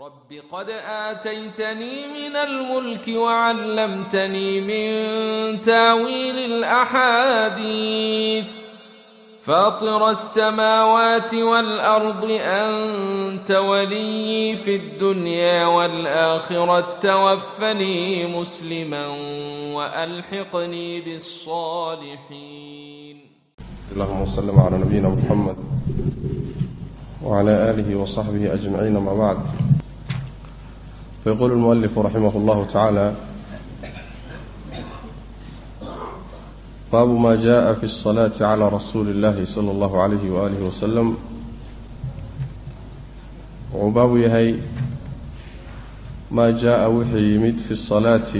رب قد آتيتني من الملك وعلمتني من تاويل الأحاديث فاطر السماوات والأرض أنت ولي في الدنيا والآخرة توفني مسلما وألحقني بالصالحين اللهم صل على نبينا محمد وعلى آله وصحبه أجمعين ما بعد فيقول المؤلف رحمه الله تعالى باب ما جاء في الصلاة على رسول الله صلى الله عليه وآله وسلم وباب يهي ما جاء وحي يمد في الصلاة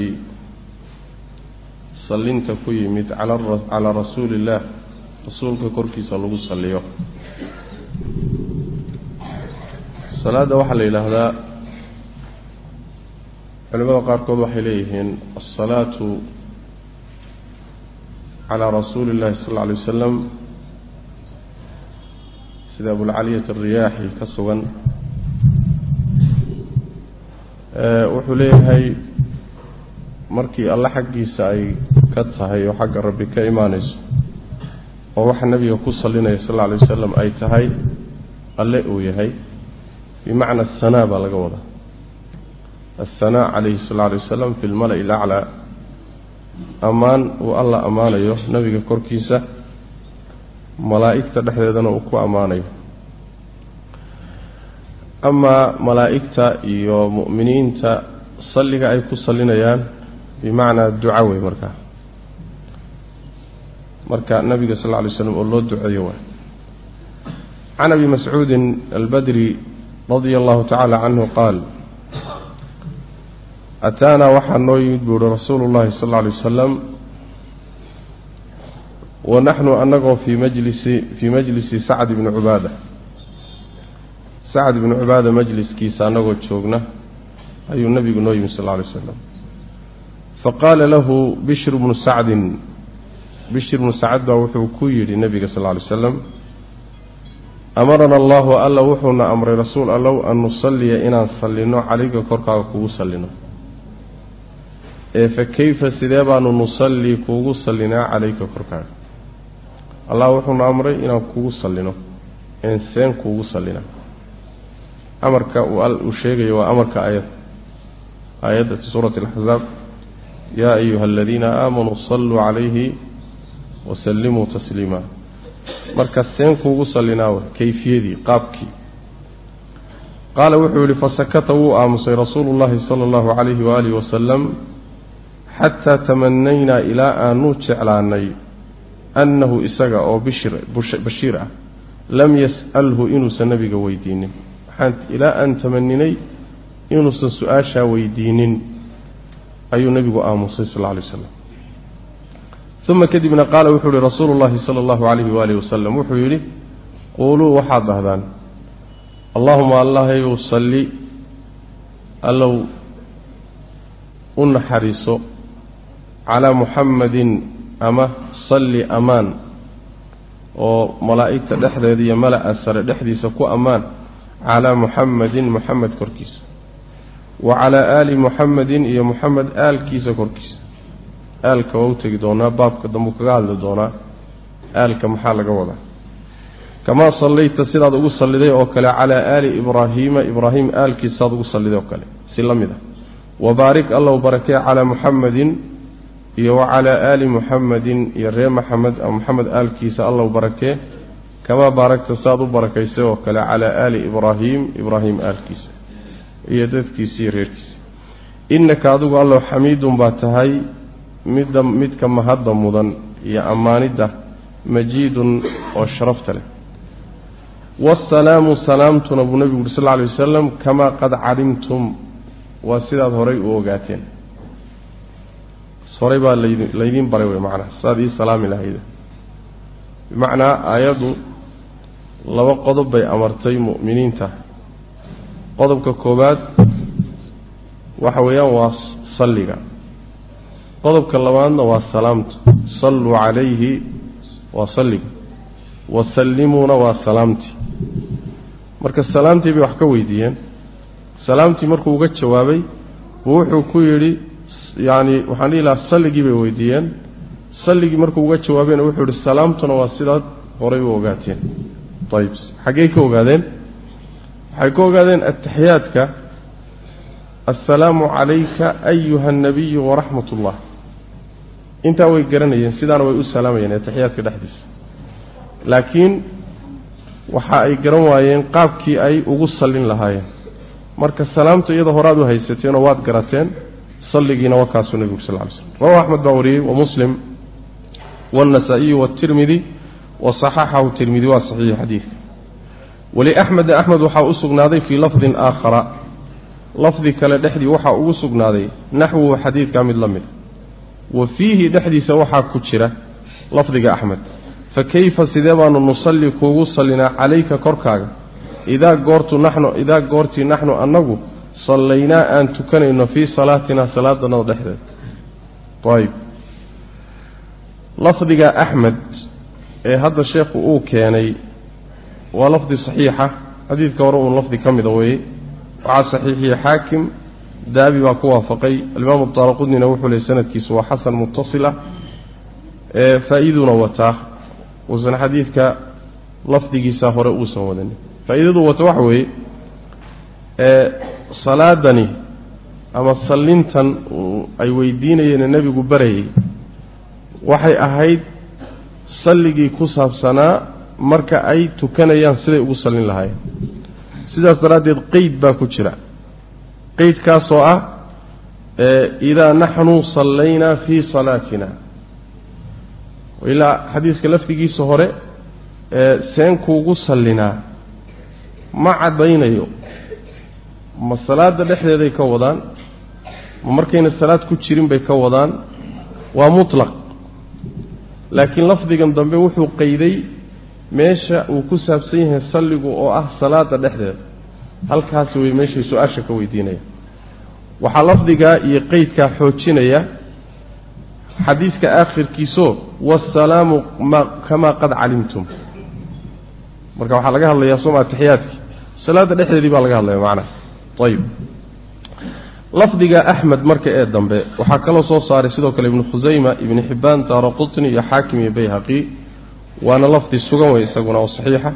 صلنت كيمد يمد على رسول الله رسولك كركي صلوه صليه صلاة وحل إلى هذا culimada qaarkood waxay leeyihiin alsalaatu calaa rasuuli اllahi sal alla alay wasalam sida abulcaliyat alriyaaxi ka sugan. Wuxuu leeyahay markii alle xaggiisa ay ka tahay oo xagga rabbi ka imaanayso oo waxa nebiga ku sallinaya sal alla alay wasalam ay tahay alle uu yahay bimacna ahanaa baa laga wadaa aلhanaa calayhi sal alay wasalam fi lmala'i laclaa ammaan uu alla ammaanayo nebiga korkiisa malaa'igta dhexdeedana uu ku ammaanayo amaa malaa'igta iyo mu'miniinta salliga ay ku sallinayaan bimacnaa duca wey markaa marka nebiga sal lla alay slam oo loo duceeyo waay can abi mascuudin albadri radia allahu tacaala canhu qaal ataanaa waxaa noo yimid buu uhi rasuulu llahi sal alla alay wasalam wa naxnu annagoo fii majlisi fii majlisi sacd bni cubaada sacd ibni cubaada majliskiisa annagoo joogna ayuu nebigu noo yimid sal alla alay wasalam faqaala lahu bishru bnu sacdin bishir bnu sacd baa wuxuu ku yidhi nebiga sal alla alay wasalam amarana allahu alla wuxuuna amray rasuul allow an nusalliya inaan sallinno calayga korkaaga kugu sallino ee fa keyfa sidee baanu nusallii kuugu sallinaa calayka korkaaga? Allah wuxuuna amray inaan kugu sallino een seen kuugu sallina. Amarka uu sheegayo waa amarka aayad. Aayadda fi suurati alaxsaab yaa ayuha aladiina aamanuu salluu calayhi wasallimuu tasliima. Marka seen kuugu sallinaawa kayfiyadii qaabkii. Qaala wuxuu yidhi fasakata wuu aamusay rasuulu llaahi sala allahu calayhi waaalihi wasalam xataa tamanaynaa ilaa aanu jeclaanay annahu isaga oo bashiir ah lam yas'alhu inuusan nebiga weydiinin. Ilaa aan tamaninay inuusan su'aashaa weydiinin ayuu nebigu aamusay sal alay waslam uma kadibna qaala wuxuu yihi rasuulu llahi sala allahu calayhi waalihi wasalam wuxuu yidhi quuluu waxaad dhahdaan allahuma allahayou salli allow u naxariiso calaa muxamadin ama salli ammaan oo malaa'igta dhexdeeda iyo mala'a sare dhexdiisa ku ammaan calaa muxamadin muxamed korkiisa wa calaa aali muxamedin iyo muxamed aalkiisa korkiisa. Aalka waa u tegi doonaa baabka dambuu kaga hadli doonaa aalka maxaa laga wadaa? Kamaa sallayta sidaad ugu salliday oo kale calaa aali ibraahiima ibraahim aalkiisaad ugu salliday oo kale si la mid ah. Wabaarik allow barakee calaa muxamedin iyo wa calaa aali muxamedin iyo reer maxamed muxamed aalkiisa allow barakee kamaa baaragta saad u barakaysay oo kale calaa aali ibraahiim ibraahim aalkiisa iyo dadkiisa iyo reerkiisa. Innaka adigu allow xamiidun baa tahay midda midka mahadda mudan iyo ammaanidda majiidun oo sharafta leh. Waasalaamu salaamtuna buu nebigu uri sal lla alay wasalam kamaa qad calimtum waa sidaad horay u ogaateen horay baa laydiin baray wey macnaha sidaad ii salaami lahayda bimacnaa aayaddu laba qodob bay amartay mu'miniinta. Qodobka koowaad waxa weeyaan waa salliga. Qodobka labaadna waa salaamta salluu calayhi waa salliga. Wasallimuuna waa salaamtii marka salaamtii bay wax ka weydiiyeen. Salaamtii markuu uga jawaabay buu wuxuu ku yidhi yacni waxaan dhihi lahaa salligii bay weydiiyeen. Salligii markuu uga jawaabayna wuxuu yidhi salaamtuna waa sidaad horay u ogaateen. Ayib xaggey ka ogaadeen? Waxay ka ogaadeen ataxiyaadka assalaamu calayka ayuha anabiyu waraxmat ullah intaa way garanayeen sidaana way u salaamayeen ataxiyaadka dhexdiisa. Laakiin waxa ay garan waayeen qaabkii ay ugu sallin lahaayeen. Marka salaamta iyada horaad u haysateenoo waad garateen salligiina waa kaasuu nebigu sal ly slm rawahu axmed baa wariyey wa muslim waاlnasaa-iyu waاtirmidi wa saxaxahu tirmidi waa saxiixi xadiidka. Waliaxmeda axmed waxaa u sugnaaday fii lafdin aakhara. Lafdi kale dhexdii waxaa ugu sugnaaday naxwuhu xadiidkaa mid la mida wa fiihi dhexdiisa waxaa ku jira lafdiga axmed. Fa kayfa sidee baanu nusalli kuugu sallinaa calayka korkaaga? Idaa goortu naxnu idaa goortii naxnu annagu sallaynaa aan tukanayno fii salaatinaa salaadannada dhexdeeda ayib lafdiga axmed ee hadda sheekhu uu keenay waa lafdi saxiixa. Xadiidka hore uun lafdi ka mida weeye. Waxaa saxiixiyey xaakim daabi baa ku waafaqay. Alimaamu daaraqudnina wuxuu leey sanadkiisu waa xasan mutasila ee faa'iiduna wataa. Uusan xadiidka lafdigiisa hore uusan wadanin. Faa'iidadu wata waxa weeye ee salaadani ama sallintan ay weydiinayeen ee nebigu barayay waxay ahayd salligii ku saabsanaa marka ay tukanayaan siday ugu sallin lahaayeen. Sidaas daraaddeed qeyd baa ku jira. Qeydkaasoo ah idaa naxnu sallaynaa fii salaatina. Ilaa xadiiska lafdigiisa hore seen kuugu sallinaa. Ma caddaynayo ma salaadda dhexdeeday ka wadaan? Ma markayna salaad ku jirin bay ka wadaan? Waa mutlaq. Laakiin lafdigan dambe wuxuu qeyday meesha uu ku saabsan yahay salligu oo ah salaada dhexdeeda. Halkaasi way meeshay su'aasha ka weydiinaya. Waxaa lafdigaa iyo qeydkaa xoojinaya xadiiska aakhirkiisoo waasalaamu kamaa qad calimtum. Marka waxaa laga hadlayaa sooma atixiyaadkii salaadda dhexdeedii baa laga hadlaya macnaha ayib lafdiga axmed marka ee dambe waxaa kaloo soo saaray sidoo kale ibnu khusayma ibnu xibbaan qutni iyo xaakim iyo bayhaqi. Waana lafdi sugan wey isaguna oo saxiixa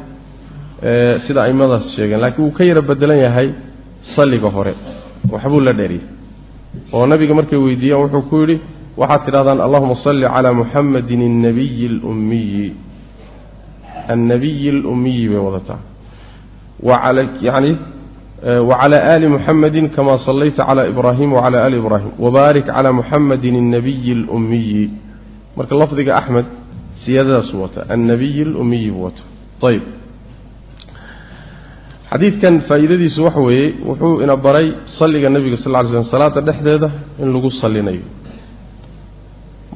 sida aimadaas sheegeen. Laakiin wuu ka yara bedelan yahay salliga hore. Waxbuu la dheeriyey oo nabiga markay weydiiyeen wuxuu ku yidhi waxaad tidhahdaan allahuma salli calaa muxamadin annabiyi alummiyi annabiyi alummiyi bay wadataa. Yani wclى ali muxamadi kama salayta clى ibrahim wclى ali ibrahim wbaarik clى muxamadi الnabiyi اlأmiyi marka lafdiga axmed siyaadadaasuu wata annabiyi اlumiyi buu wata ayb xadiidkan faa'iidadiisu waxa weeye wuxuu ina baray salliga nebiga sal ly slm salaada dhexdeeda in lagu sallinayo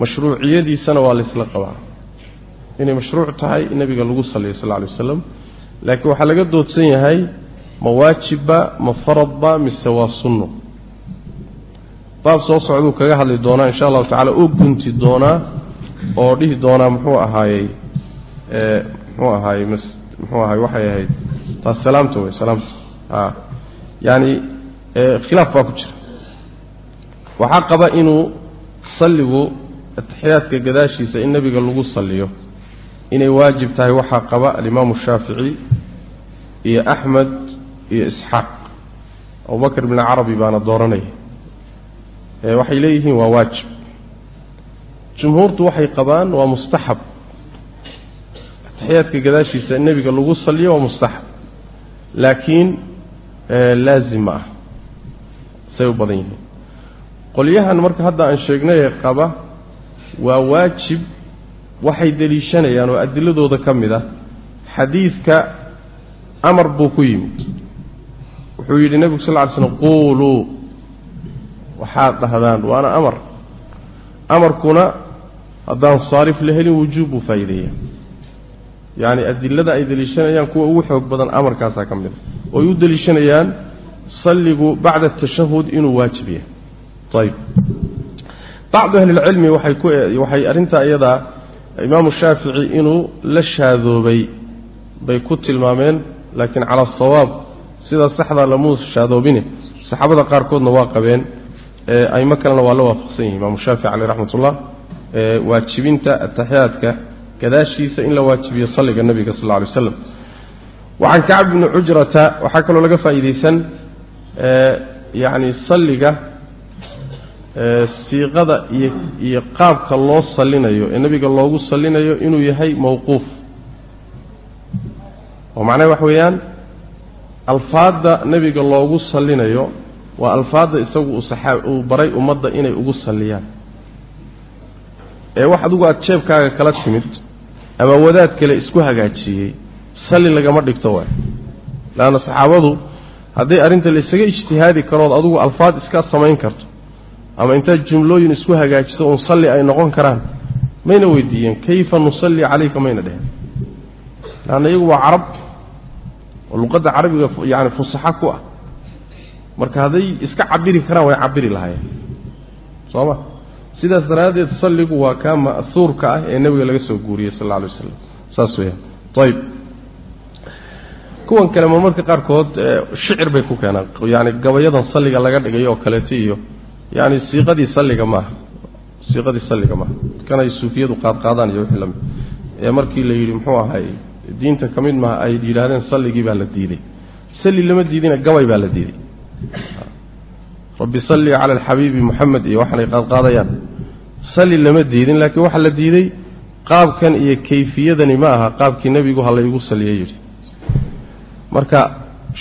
mashruuciyadiisana waa laysla qabaa inay mashruuc tahay in nebiga lagu salliyo sal lay waslam laakiin waxaa laga doodsan yahay ma waajibba ma faradba mise waa sunno? Baab soo socduu kaga hadli doonaa insha allahu tacala oo gunti doonaa oo dhihi doonaa muxuu ahaayey muxuu ahaayey muxuu ahaay waxay ahayd taas salaamta wey salaamta. A yaani khilaaf baa ku jira. Waxaa qaba inuu salligu atixiyaadka gadaashiisa in nebiga lagu salliyo. Inay waajib tahay waxaa qaba alimaamu shaafici iyo axmed iyo isxaaq. Abubakr bni carabi baana dooranaya waxay leeyihiin waa waajib. Jumhuurtu waxay qabaan waa mustaxab. Atixiyaadka gadaashiisa in nebiga lagu salliyo waa mustaxab. Laakiin laazim ma ah. Say u badan yihiin. Qolyahan marka hadda aan sheegnayee qaba waa waajib waxay deliishanayaan oo adiladooda ka mid ah xadiidka amar buu ku yimid wuxuu yidhi nebigu sal ly slm quuluu waxaad dhahdaan waana amar. Amarkuna haddaan saarif la helin wujuub buu faa'iideeya yacni adilada ay deliishanayaan kuwa ugu xoog badan amarkaasaa ka mid a ooy u deliishanayaan salligu bacda tashahud inuu waajib yahay. Ayb bacdu ahlilcilmi waxay ku waxay arrintaa iyadaa imaamu shaafici inuu la shaadoobay. Bay ku tilmaameen laakiin cala asawaab sida saxda lamuu shaadoobine saxaabada qaarkoodna waa qabeen aimo kalena waa la waafaqsan yihiin imaamu shaafici caleyh raxmatullah waajibinta ataxiyaadka gadaashiisa in la waajibiyo salliga nebiga sal lla lay slam wacan kacb bni cujrata waxaa kaloo laga faa'iidaysan yacni salliga siiqada iyo iyo qaabka loo sallinayo ee nebiga loogu sallinayo inuu yahay mowquuf oo macnaha wax weeyaan alfaadda nebiga loogu sallinayo waa alfaadda isagu uu baray ummadda inay ugu salliyaan. Ee wax adigu aad jeebkaaga kala timid ama wadaad kale isku hagaajiyey salli lagama dhigto waay leanna saxaabadu hadday arrinta la isaga ijtihaadi karood adugu alfaad iska samayn karto ama intaad jumlooyin isku hagaajiso uun salli ay noqon karaan mayna weydiiyeen kayfa nusalli calayka? mayna dheheen leanna iyagu waa carab oo luqadda carabiga yacani fusaxo ku ah. Marka hadday iska cabiri karaan way cabiri lahaayeen. Soo ma sidaas daraaddeed salligu waa kaa ma'huurka ah ee nebiga laga soo guuriyey sal alla alay waslam saas weeyaan. Ayb kuwan kale marmarka qaarkood shicir bay ku keenaan. Yani gabayadan salliga laga dhigayo oo kaleeto iyo yani siiqadii salliga maaha siiqadii salliga maaha kanay suufiyadu qaadqaadaan iyo wixii la mid ee markii la yidhi muxuu ahay diinta ka mid maha ay yidhaahdeen salligii baa la diiday. Salli lama diidina gabay baa la diiday. Rabbi salli cala alxabiibi moxamed iyo waxaanay qaadqaadayaan. Salli lama diidin laakiin waxaa la diiday qaabkan iyo kayfiyadani ma aha qaabkii nebigu ha laygu saliya yidhi. Marka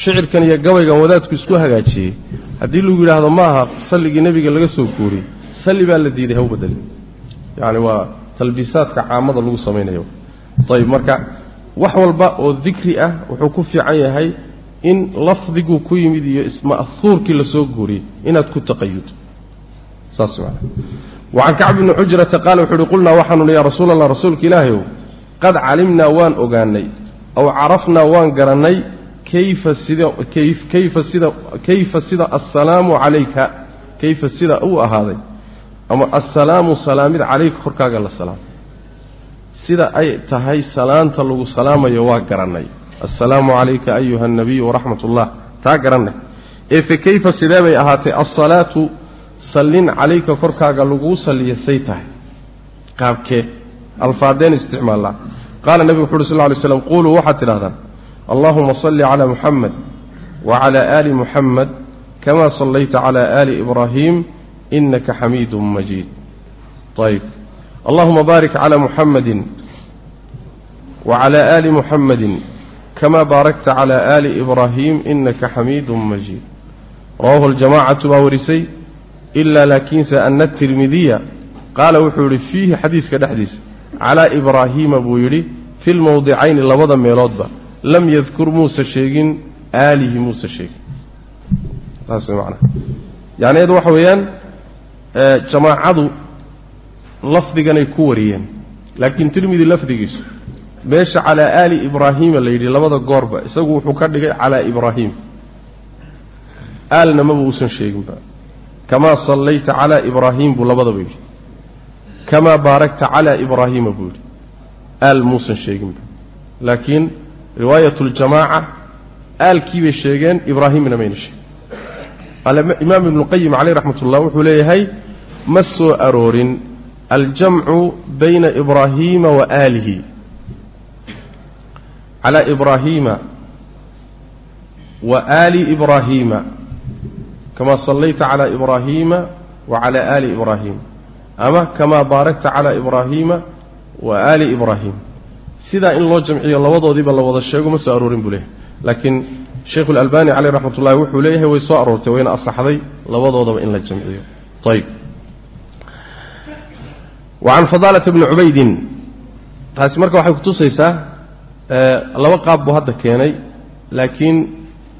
shicirkan iyo gabaygan wadaadku isku hagaajiyey. Haddii lagu yidhaahdo ma aha salligii nebiga laga soo guuriyey salli baa la diiday ha bedelin yacni waa talbiisaadka caamada lagu samaynayo. Ayib marka wax walba oo dikri ah wuxuu ku fiican yahay in lafdiguu ku yimid iyo ma'huurkii la soo guuriyey. Inaad ku taqayudo saas maana wacan kacb bni cujrata qaala wuxuu uhi qulnaa waxaanu hi yaa rasuul allah rasuulka ilaahayow qad calimnaa waan ogaanay aw carafnaa waan garannay kayfa sida kayfa sida kayfa sida assalaamu calayka kayfa sida uu ahaaday ama assalaamu salaamid calayka korkaaga la salaam sida ay tahay salaanta lagu salaamayo waa garannay. Assalaamu calayka ayuha alnabiyu waraxmat ullah taa garannay. Ee fa kayfa sidee bay ahaatay? Alsalaatu sallin calayka korkaaga laguu salliya say tahay. Qaabkee alfaadeen isticmaallaa qaala nebigu wuxu uhi sal ly slam quuluu waxaad tidhahdaan allahuma salli calaa muxamed wacala aali muxamed kama sallayta cala aali ibraahim inaka xamiidun majiid. Ayb allahuma baarik cala muxamedin wacala aali muxamedin kama baarakta cala aali ibraahim inaka xamiidun majiid rawahu ljamacatu baa warisay ilaa laakiinse ana tirmidiya qaala wuxuu yidhi fiihi xadiiska dhexdiisa. Calaa ibraahiima buu yidhi fi lmowdicayni labada meeloodba lam yadkur muusa sheegin aalihi muusa sheegin. Saas manaa yani eed waxa weeyaan jamaacadu lafdiganay ku wariyeen. Laakiin tirmidi lafdigiisu meesha calaa aali ibraahiima la yidhi labada goorba isagu wuxuu ka dhigay calaa ibraahiim aalna maba uusan sheeginba kamaa sallayta calaa ibraahiim buu labadaba yidhi. Kamaa baarakta calaa ibraahiima buu yidhi. Aal muusan sheeginba laakiin riwaayat ljamaaca aalkii bay sheegeen ibraahimna mayna sheegin. Imaam ibnuqayim caleyh raxmat ullah wuxuu leeyahay ma soo aroorin aljamcu bayna ibraahiima wa aalihi calaa ibraahiima wa aali ibraahiima kama sallayta calaa ibraahiima wa calaa aali ibraahim ama kamaa baarakta calaa ibraahiima wa aali ibraahim sidaa in loo jamciyo labadoodiiba la wada sheego ma soo aroorin buu leeyahay. Laakiin sheikhu اlalbani caleyh raxmat ullahi wuxuu leeyahay way soo aroortay wayna asaxday labadoodaba in la jamciyo. Ayb wacan fadaalata bni cubaydin taasi marka waxay kutusaysaa laba qaab buu hadda keenay laakiin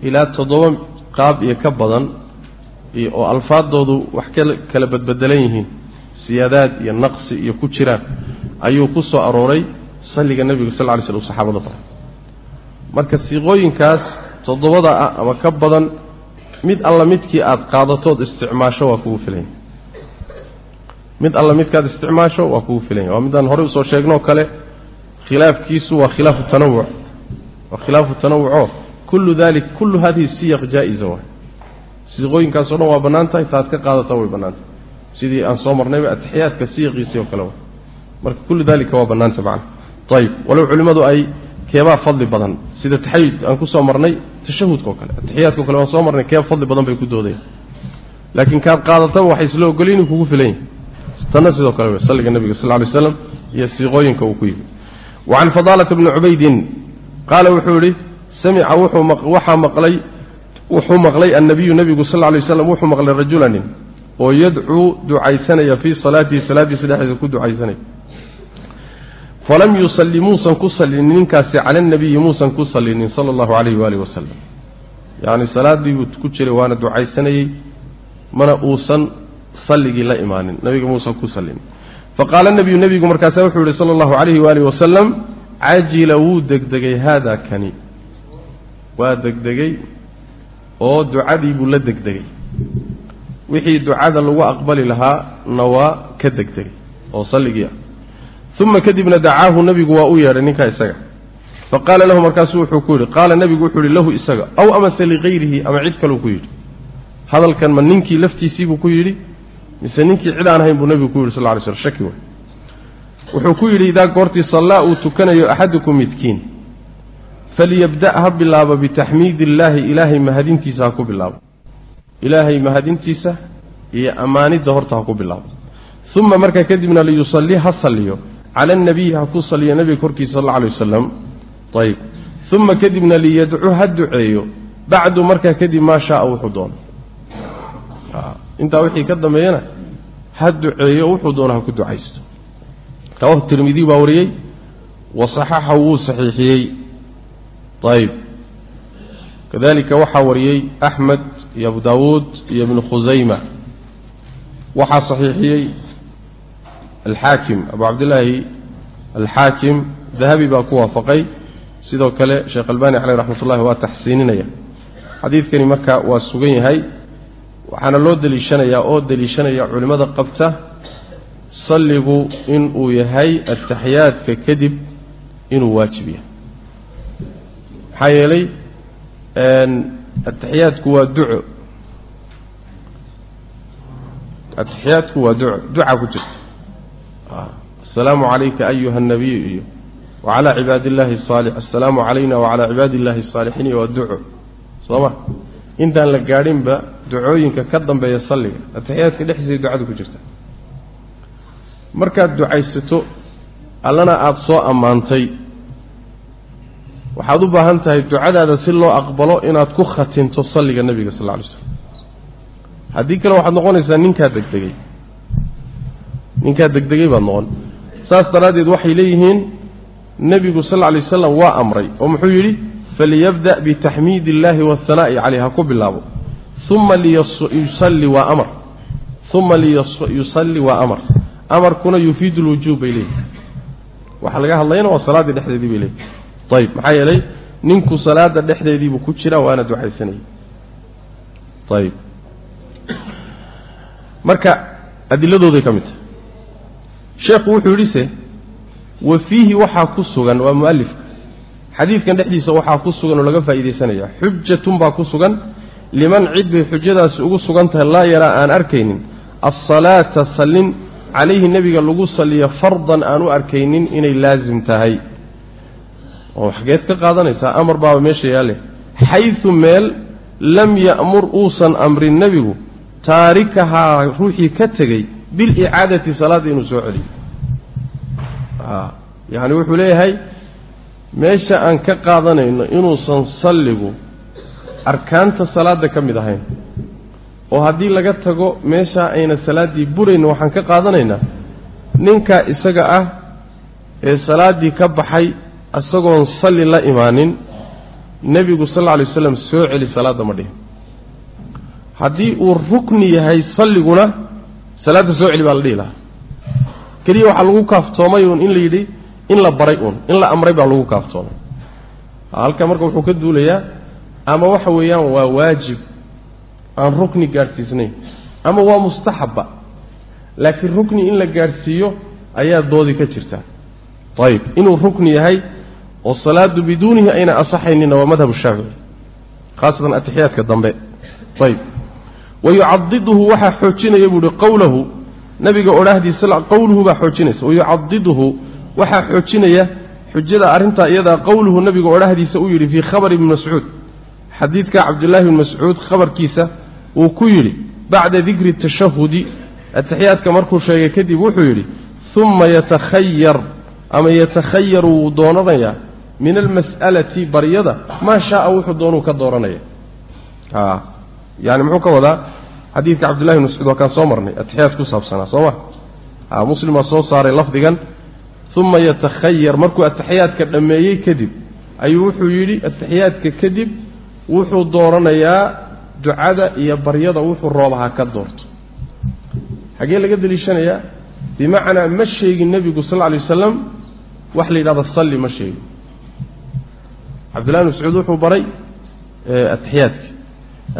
ilaa toddoba qaab iyo ka badan oo alfaaddoodu wax kala badbedelan yihiin siyaadaad iyo naqsi iyo ku jiraan ayuu ku soo arooray salliga nebiga sal ly slm saxaabada baray. Marka siiqooyinkaas toddobada ah ama ka badan mid alla midkii aad qaadatood isticmaasho waa kugu filanya mid alla midkaad isticmaasho waa kugu filanya waa midaan horey u soo sheegnoo kale khilaafkiisu waa khilaafu tanawuc waa khilaafu tanawucoo kullu dalik kullu hadihi siyaq jaa-isa waay siiqooyinkaasoo dhan waa bannaan tahay taad ka qaadata way bannaan tahay. Sidii aan soo marnayba atixiyaadka siiqiisii oo kale wa marka kullu dalika waa bannaanta macna. Ayib walow culimmadu ay keebaa fadli badan. Sida taxayud aan ku soo marnay tashahudka oo kale. Atixiyaadka o kale waan soo marnay keeba fadli badan bay ku doodayan laakiin kaad qaadataba waxay isla ogolin inuu kugu filan yahay tanna sidoo kale wey salliga nebiga sal ly slam iyo siiqooyinka uu ku yimi wa can fadaalata bni cubaydin qaala wuxuu yidhi samica waxaa maqlay wuxuu maqlay annabiyu nebigu sal lay waslam wuxuu maqlay rajulanin oo yadcuu ducaysanaya fii salaatihi salaaddiisa dhexdeeda ku ducaysanaya falam yusalli muusan ku sallinin ninkaasi cala anabiyi muusan ku sallinin sala allahu calayhi waalihi wasalam yacni salaaddii buu ku jiray waana ducaysanayey mana uusan salligii la imaanin nabiga muusan ku sallinin faqaala nabiyu nebigu markaasa wuxuu yihi sala allahu calayhi waalihi wasalam cajila wuu degdegay haada kani. Waa degdegay oo ducadii buu la degdegay. Wixii ducada lagu aqbali lahaa na waa ka degdegay oo salligii ah. Uma kadibna dacaahu nebigu waa u yeedhay ninkaa isaga. Faqaala lahu markaasuu wuxuu ku yidhi qaala nebigu wuxuu yidhi lahu isaga aw amase ligayrihi ama cid kaleu ku yidhi. Hadalkan ma ninkii laftiisiibuu ku yidhi mise ninkii cid aan ahayn buu nebigu ku yidhi sal ly slm shaki wey wuxuu ku yidhi idaa goortii sallaa uu tukanayo axadukum midkiin falyabda' ha bilaabo bitaxmiidi illaahi ilaahay mahadintiisa ha ku bilaabo. Ilaahay mahadintiisa iyo ammaanidda horta ha ku bilaabo. Uma markaa kadibna liyusalli ha salliyo. Cala anabiyi ha ku salliyo nebiga korkiisa sal alla alay wasalam ayib uma kadibna liyadcu ha duceeyo. Bacdu markaa kadib maa shaaa wuxuu doono intaa wixii ka dambeeyana ha duceeyo wuxuu doono ha ku ducaysto. Rawahu tirmidiy baa wariyey wa saxaxa wuu saxiixiyey. Ayib kadalika waxaa wariyey axmed iyo abu daawuud iyo ibnu khusayma waxaa saxiixiyey alxaakim abu cabdillaahi alxaakim dahabi baa ku waafaqay. Sidoo kale sheekh albani caleyh raxmat ullahi waa taxsiininaya. Xadiidkani marka waa sugan yahay waxaana loo deliishanayaa oo deliishanaya culimmada qabta salligu inuu yahay ataxiyaadka kadib inuu waajib yahay. Maxaa yeelay ataxiyaadku waa duco. Ataxiyaadku waa duco. Duca ku jirta. Asalaamu calayka ayuha nabiyu iyo wacalaa cibaadi illahi saali assalaamu calayna wacalaa cibaadi illahi asaalixiin iyo waa duco. Soo ma intaan la gaadhinba ducooyinka ka dambeeya salliga ataxiyaadka dhexdiisay ducadu ku jirta. Markaad ducaysato allana aada soo ammaantay. Waxaad u baahan tahay ducadaada si loo aqbalo inaad ku khatinto salliga nebiga sal lla alay slam haddii kale waxaad noqonaysaa ninkaa degdegay. Ninkaa degdegay baad noqon. Saas daraaddeed waxay leeyihiin nebigu sal lla lay wasalam waa amray oo muxuu yidhi faliyabda' bitaxmiid illaahi wahanaa'i caleyh ha ku bilaabo uma liyusalli waa amar uma liyusalli waa amar amarkuna yufiidu lwujuub bay leeyihiin waxaa laga hadlayana waa salaaddii dhexdeedii bay leeyihiin ayib maxaa yeelay ninku salaadda dhexdeediibuu ku jiraa waana ducaysanayay ayib marka adiladooday ka mid tahay sheekhu wuxuu yidhi se wa fiihi waxaa ku sugan waa mu'alifka xadiidkan dhexdiisa waxaa ku sugan oo laga faa'iidaysanaya xujatun baa ku sugan liman cid bay xujadaasi ugu sugan tahay laa yaraa aan arkaynin alsalaata sallin calayhi nebiga lagu salliyo fardan aan u arkaynin inay laasim tahay. Oo xageed ka qaadanaysaa amar baaba meesha yaalle xaysu meel lam ya'mur uusan amrin nebigu taarikahaa ruuxii ka tegey bilicaadati salaadda inuu soo celiyo. Yacni wuxuu leeyahay meesha aan ka qaadanayno inuusan salligu arkaanta salaadda ka mid ahayn. Oo haddii laga tago meeshaa ayna salaaddii burayna waxaan ka qaadanaynaa ninka isaga ah ee salaaddii ka baxay isagoon salli la imaanin nebigu sal alla alay waslam soo celi salaadda ma dhihin. Haddii uu rukni yahay salliguna salaadda soo celi baa la dhihi lahaa. Keliya waxaa lagu kaaftoomay uun in la yidhi in la baray uun in la amray baa lagu kaaftoomay halka marka wuxuu ka duulayaa ama waxa weeyaan waa waajib aan rukni gaadhsiisnayn ama waa mustaxabba laakiin rukni in la gaadhsiiyo ayaa doodi ka jirta. Ayib inuu rukni yahay oo salaadu biduunihi ayna asaxaynina waa madhab shaafici khaasatan atixiyaadka dambe. Ayib wayucadiduhu waxaa xoojinaya buu uhi qowlahu nabiga odhaahdiisa qowluhu baa xoojinaysa wayucadiduhu waxaa xoojinaya xujada arrintaa iyadaa qowluhu nabiga odhahdiisa uu yidhi fii khabari ibni mascuud. Xadiidka cabdillaahi bni mascuud khabarkiisa uu ku yidhi bacda dikri tashahudi atixiyaadka markuu sheegay kadib wuxuu yidhi uma yatakhayar ama yatakhayaru wuu doonanayaa min almas'alati baryada maa shaaa wuxuu doonuu ka dooranaya yani muxuu ka wadaa? Xadiidka cabdillahi bn mascuud waa kaan soo marnay atixiyaad ku saabsanaa soo ma? Muslim waa soo saaray lafdigan uma yatakhayar markuu atixiyaadka dhammeeyey kadib ayuu wuxuu yidhi atixiyaadka kadib wuxuu dooranayaa ducada iyo baryada wuxuu roobaha ka doorto. Xaggee laga deliishanayaa bimacnaa ma sheegin nebigu sal lla lay wasalam wax la yidhahdo salli ma sheegin cabdillahi bn mascuud wuxuu baray atixiyaadka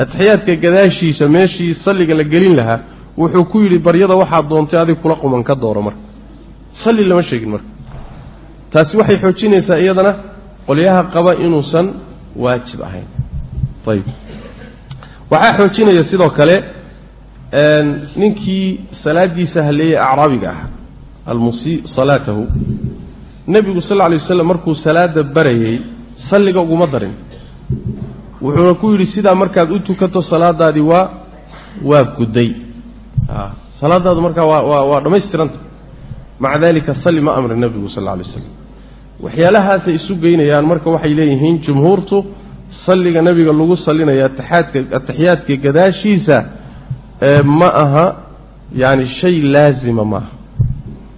atixiyaadka gadaashiisa meeshii salliga la gelin lahaa wuxuu ku yidhi baryada waxaad doontay adig kula quman ka dooro marka salli lama sheegin marka. Taasi waxay xoojinaysaa iyadana qolyaha qaba inuusan waajib ahayn. Ayib waxaa xoojinaya sidoo kale ninkii salaadiisa haleeyey acraabiga ah almusii salaatahu. Nebigu sal lla lay waslam markuu salaada barayey salliga uguma darin. Wuxuuna ku yidhi sidaa markaad u tukato salaadaadii waa waa gudday. Salaadaadu markaa waa waa waa dhammaystiranta maca dalika salli ma amrin nebigu sal alay waslam waxyaalahaasay isu geynayaan marka waxay leeyihiin jumhuurtu salliga nebiga lagu sallinaya atixaadka atixiyaadka gadaashiisa ma aha yaani shay laazima maaha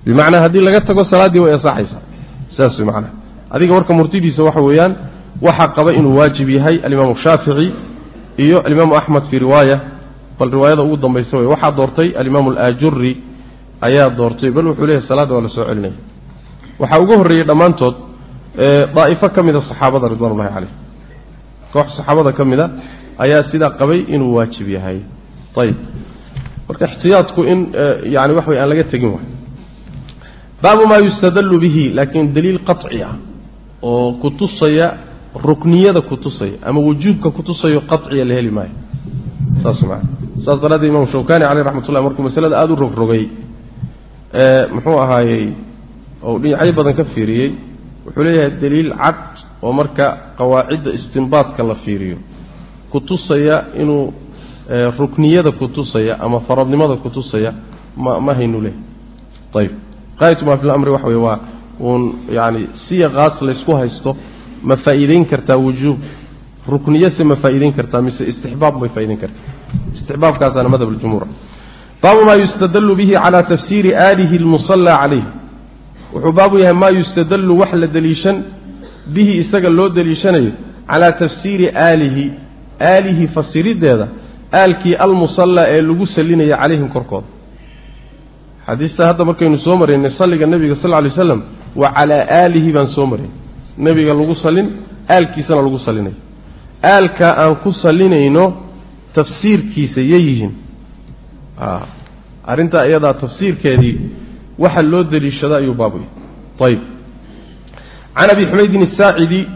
bimacnaa haddii laga tago salaaddii way ansaxaysaa. Saas way macnaha adiga marka murtidiisa waxa weeyaan waxaa qaba inuu waajib yahay alimaamu shaafici iyo alimaamu axmed fii riwaaya bal riwaayada ugu dambaysa wey waxaa doortay alimaamu alaajuri ayaa doortay bal wuxuu leeyahay salaadda waa la soo celinaya waxaa ugu horreeyey dhammaantood daa'ifo ka mida saxaabada ridwan ullahi caleyh koox saxaabada ka mida ayaa sidaa qabay inuu waajib yahay. Ayib marka ixtiyaadku in yani wax wey aan laga tegin waay. Baabu maa yustadallu bihi laakiin daliil qaطci ah oo ku tusaya rukniyada ku tusaya ama wujuubka ku tusayo qaciya la heli maayo. Saas maa saas daraaddeed imaam shawkani caleyh raxmat ullahi markuu masalada aada u rogrogay muxuu ahaayey ou dhinacyo badan ka fiiriyey wuxuu leeyahay daliil cad oo marka qawaacidda istinbaadka la fiiriyo. Ku tusaya inuu rukniyada ku tusaya ama faradnimada ku tusaya ma ma haynu leh. Ayib qaayatu maa fi lamri waxa weye waa uun yani siyaqaas laysku haysto ma faa'iidayn kartaa wujuub. Rukniyase ma faa'iidayn kartaa mise istixbaab may faa'idayn kartaa. Istixbaabkaasaana madhab aljumhuur baabu maa yustadallu bihi calaa tafsiiri aalihi almusallaa calayh. Wuxuu baabu yahay maa yustadallu wax la deliishan bihi isaga loo deliishanayo calaa tafsiiri aalihi aalihi fasiriddeeda aalkii almusallaa ee lagu sallinaya calayhim korkooda. Xadiista hadda markaynu soo maraynay salliga nebiga sal lay slam waa calaa aalihi baan soo marayn nebiga lagu sallin aalkiisana lagu sallinayo aalka aan ku sallinayno tafsiirkiisa yayihiin arrintaa iyadaa tafsiirkeedii waxa loo deliishada ayuu baabu yahay ayib can abi xumaydin asaacidi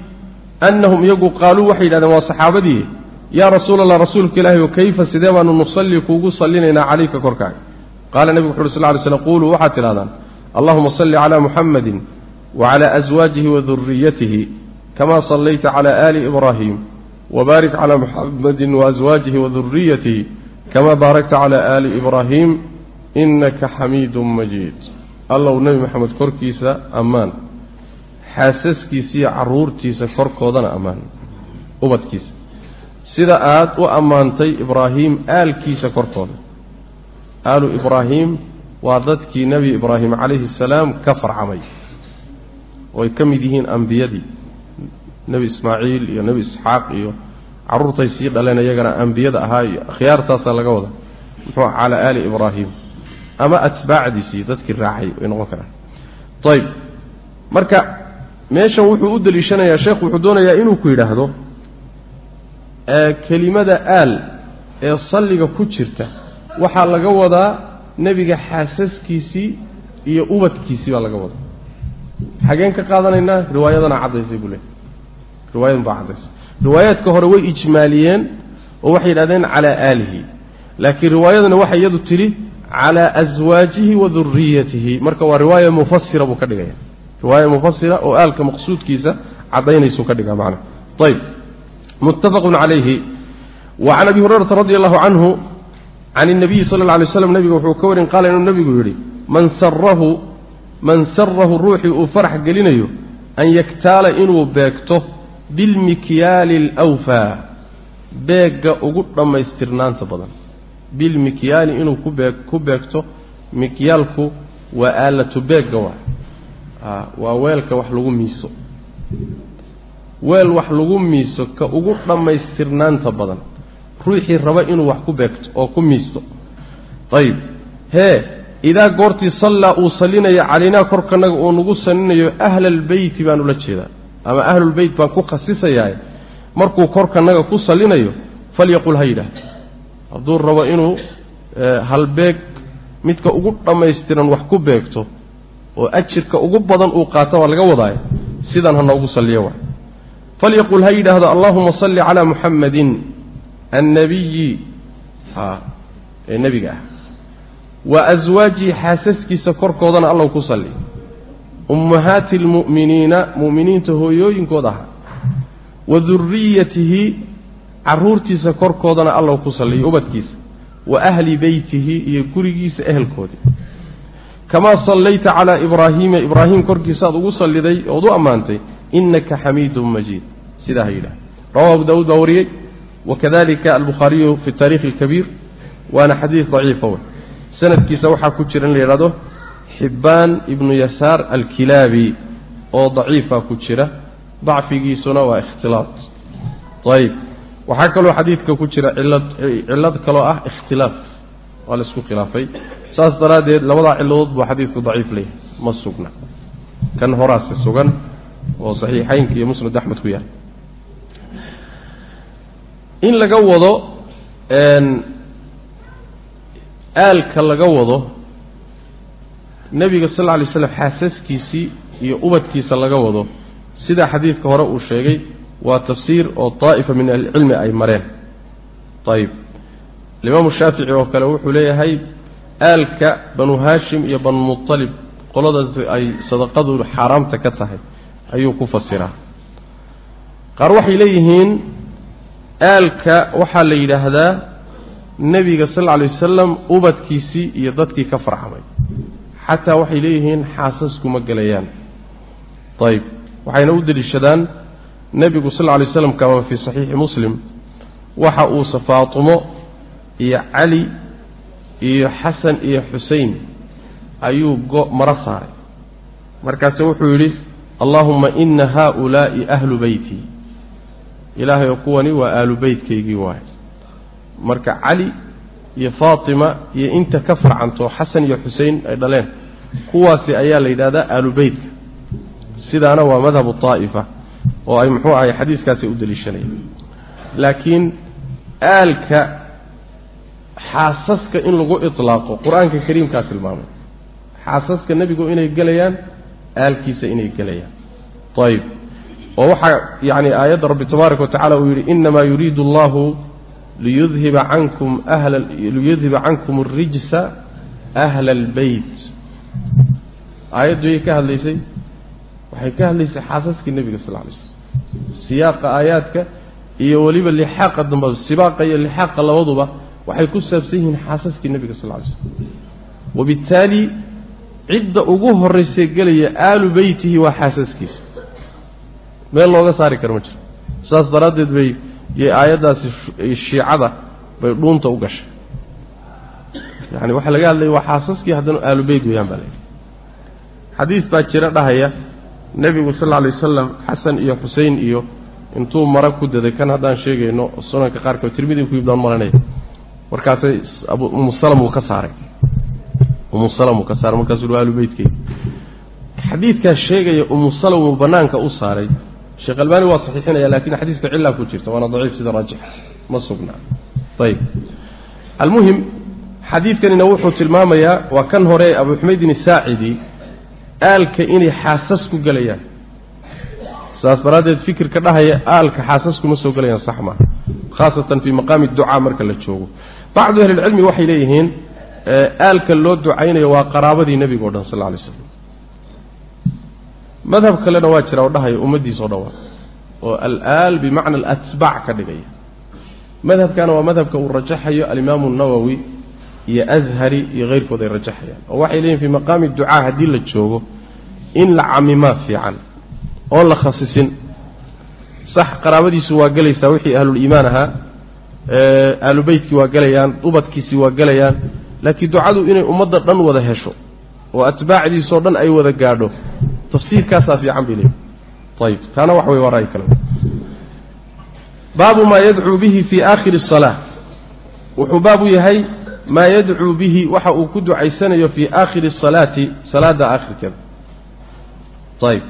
annahum iyagu qaaluu waxay yidhahdeen waa saxaabadii yaa rasuula allah rasuulka ilaahi o kayfa sidee baanu nusalli kuugu sallinaynaa calayka korkaaga? Qaala nebigu wuxu uhi sal ly slm quuluu waxaad tidhahdaan allahuma salli calaa muxamadin wacala aswaajihi waduriyatihi kama sallayta cala aali ibraahim wbaarik calaa muxamadin waaswaajihi waduriyatihi kama baarakta cala aali ibraahim inaka xamiidun majiid allow nebi moxamed korkiisa ammaan xaasaskiisa iyo carruurtiisa korkoodana ammaan ubadkiisa sida aad u ammaantay ibraahiim aalkiisa kortooda aalu ibraahiim waa dadkii nebi ibraahim calayhi asalaam ka farcamay ooay ka mid yihiin ambiyadii nebi ismaaciil iyo nebi isxaaq iyo carruurtay sii dhaleen iyagana ambiyada ahaa iyo akhyaartaasaa laga wada. Muxuu calaa aali ibraahim. Ama atbaacdiisii dadkii raacay way noqon karaan. Ayb marka meeshan wuxuu u deliishanayaa sheekhu wuxuu doonayaa inuu ku yidhaahdo kelimada aal ee salliga ku jirta waxaa laga wadaa nebiga xaasaskiisii iyo ubadkiisii baa laga wadaa. Xageen ka qaadanaynaa riwaayadana caddaysay buu leey riwaayadan baa caddaysay riwaayaadka hore way ijmaaliyeen oo waxay yidhahdeen calaa aalihi. Laakiin riwaayadana waxay iyadu tidhi calaa aswaajihi wa duriyatihi marka waa riwaaya mufasira buu ka dhigaya. Riwaaya mufasira oo aalka maqsuudkiisa caddaynaysu ka dhigaa macna. Ayb muttafaqun calayhi. Wa can abi hurayrata radi allahu canhu can اnabiyi sala اlla alay slam nebiga wuxuu ka warin qaala inuu nebigu yidhi man sarahu man sarahu ruuxii uu farax gelinayo an yaktaala inuu beegto bilmikyaali alwfaa beegga ugu dhammaystirnaanta badan. Bilmikyaali inuu ku beegto mikyaalku waa aalatu beegga waa waa weelka wax lagu miiso. Weel wax lagu miiso ka ugu dhammaystirnaanta badan. Ruuxii raba inuu wax ku beegto oo ku miisto. Ayib hee idaa goortii sallaa uu sallinaya calaynaa korkanaga uu nagu salinayo ahla albeyti baan ula jeedaa ama ahlulbeyt baan ku khasisayaa markuu korkanaga ku sallinayo falyaqul ha yidhaah hadduu rabo inuu halbeeg midka ugu dhammaystiran wax ku beegto oo ajirka ugu badan uu qaata waa laga wadaaya sidan ha noogu salliya waay falyaqul ha yidhaahdo allaahuma salli calaa muxamadin annabiyi ee nebiga ah. Wa aswaajihi xaasaskiisa korkoodana allow ku salli ummahaati almu'miniina mu'miniinta hooyooyinkood ahaa wa duriyatihi carruurtiisa korkoodana allow ku salliyo ubadkiisa. Wa ahli beytihi iyo gurigiisa ehelkoodii kamaa sallayta calaa ibraahiima ibraahim korkiisa aad ugu salliday ood u ammaantay innaka xamiidun majiid. Sidaa ha yidhaha rawahu abu daawuud baa wariyey. Wakadalika albukhaariyu fi taarikhi alkabiir waana xadiid daciifa wey sanadkiisa waxaa ku jira in la yidhahdo xibbaan ibnu yasaar alkilaabi oo daciifa ku jira dacfigiisuna waa ikhtilaad. Ayib. Waxaa kaloo xadiidka ku jira cilad cillad kaloo ah ikhtilaaf. Waa la isku khilaafay. Saas daraaddeed labadaa cilladood buu xadiidku daciif leeyahay. Ma sugna. Kan horaase sugan oo saxiixaynka iyo musnad axmed ku yahay in laga wado aalka laga wado nebiga sal lla alay slam xaasaskiisii iyo ubadkiisa laga wado. Sidaa xadiidka hore uu sheegay waa tafsiir oo daa'ifa min ahlicilmi ay mareen. Ayib alimaamu shaafici oo kale wuxuu leeyahay aalka banu haashim iyo banu mutalib qoladaas ay sadaqadu xaaraamta ka tahay ayuu ku fasiraa. Qaar waxay leeyihiin aalka waxaa la yidhaahdaa nebiga sal lla lay wasalam ubadkiisii iyo dadkii ka farxamay xataa waxay leeyihiin xaasaskuma gelayaan ayib waxayna u deliishadaan nebigu sal lla lay slam kama fii saxiixi muslim. Waxa uusa faatimo iyo cali iyo xasan iyo xusein ayuu go maro saaray. Markaase wuxuu yidhi allaahumma ina haaulaa'i ahlu beyti ilaahay oo kuwani waa aalu beytkaygii waay marka cali iyo faatima iyo inta ka farcanto xasan iyo xusein ay dhaleen kuwaasi ayaa la yidhahdaa aalu beytka sidaana waa madhabu طaa'ifa oo ay muxuu ahay xadiiskaasi u deliishanayaan laakiin aalka xaasaska in lagu iطlaaqo qur'aanka kariimkaa tilmaamay xaasaska nebigu inay gelayaan aalkiisa inay gelayaan ayib oo waxaa yacni aayadda rabbi tabaaraka wa tacala uu yidhi inamaa yuriidu allahu liyudhiba cankum ahla liyudhiba cankum اrijsa ahla اlbeyt aayaddu ka hadlaysay. Waxay ka hadlaysay xaasaskii nebiga sal lay slam siyaaqa aayaadka iyo weliba lixaaqa damba sibaaqa iyo lixaaqa labaduba waxay ku saabsan yihiin xaasaskii nebiga sal lay slam wabittaali cidda ugu horraysay gelaya aalu beytihi waa xaasaskiisa. Meel looga saari kara ma jiro. Saas daraaddeed bay yay aayaddaasi shiicada bay dhuunta u gashay. Yani waxaa laga hadlaya waa xaasaskii haddana aalu beyt weeyaan baa layidhi xadiid baa jira dhahaya nebigu sal alla alay wasalam xasan iyo xusein iyo intuu mara ku daday kan haddaan sheegayno sunanka qaarkood tirmidii ku yibdaan maranaya markaasay umu salam uu ka saaray. Umu salam uu ka saaray markaasuu aalu beytkeyga xadiidkaa sheegaya umu salam uu bannaanka u saaray sheekh albaani waa saxiixinaya laakiin xadiiska cillaa ku jirta waana daciif sida raajix. Ma sugnaa ayib almuhim xadiidkanina wuxuu tilmaamayaa waa kan hore abu xumaydin isaacidi aalka inay xaasas ku gelayaan saas daraaddeed fikirka dhahaya aalka xaasaskuma soo gelayaan sax maaha khaasatan fii maqaami ducaa marka la joogo. Bacdu ahlilcilmi waxay leeyihiin aalka loo ducaynayo waa qaraabadii nebiga o dhan sal lla alay slam madhab kalena waa jira oo dhahaya ummaddiisa o dhan waa oo alaal bimacna alatbaac ka dhigaya madhabkana waa madhabka uu rajaxayo alimaamu nawowi iyo ashari iyo hayrkood ay rajaxayaan. Oo waxay leeyihiin fii maqaami ducaa haddii la joogo in la camimaa fiican oon la khasisin. Sax qaraabadiisu waa gelaysaa wixii ahluliimaan ahaa ahlu beytkii waa gelayaan ubadkiisii waa gelayaan laakiin ducadu inay ummadda dhan wada hesho oo atbaacdiisoo dhan ay wada gaadho tafsiirkaasaa fiican bay leeyihiin ayib taana wax wey waa ra'yi kale baabu maa yadcuu bihi fii aakhiri asalaa wuxuu baabu yahay maa yadcuu bihi waxa uu ku ducaysanayo fii aakhiri asalaati salaadda aakhirkeeda. Ayib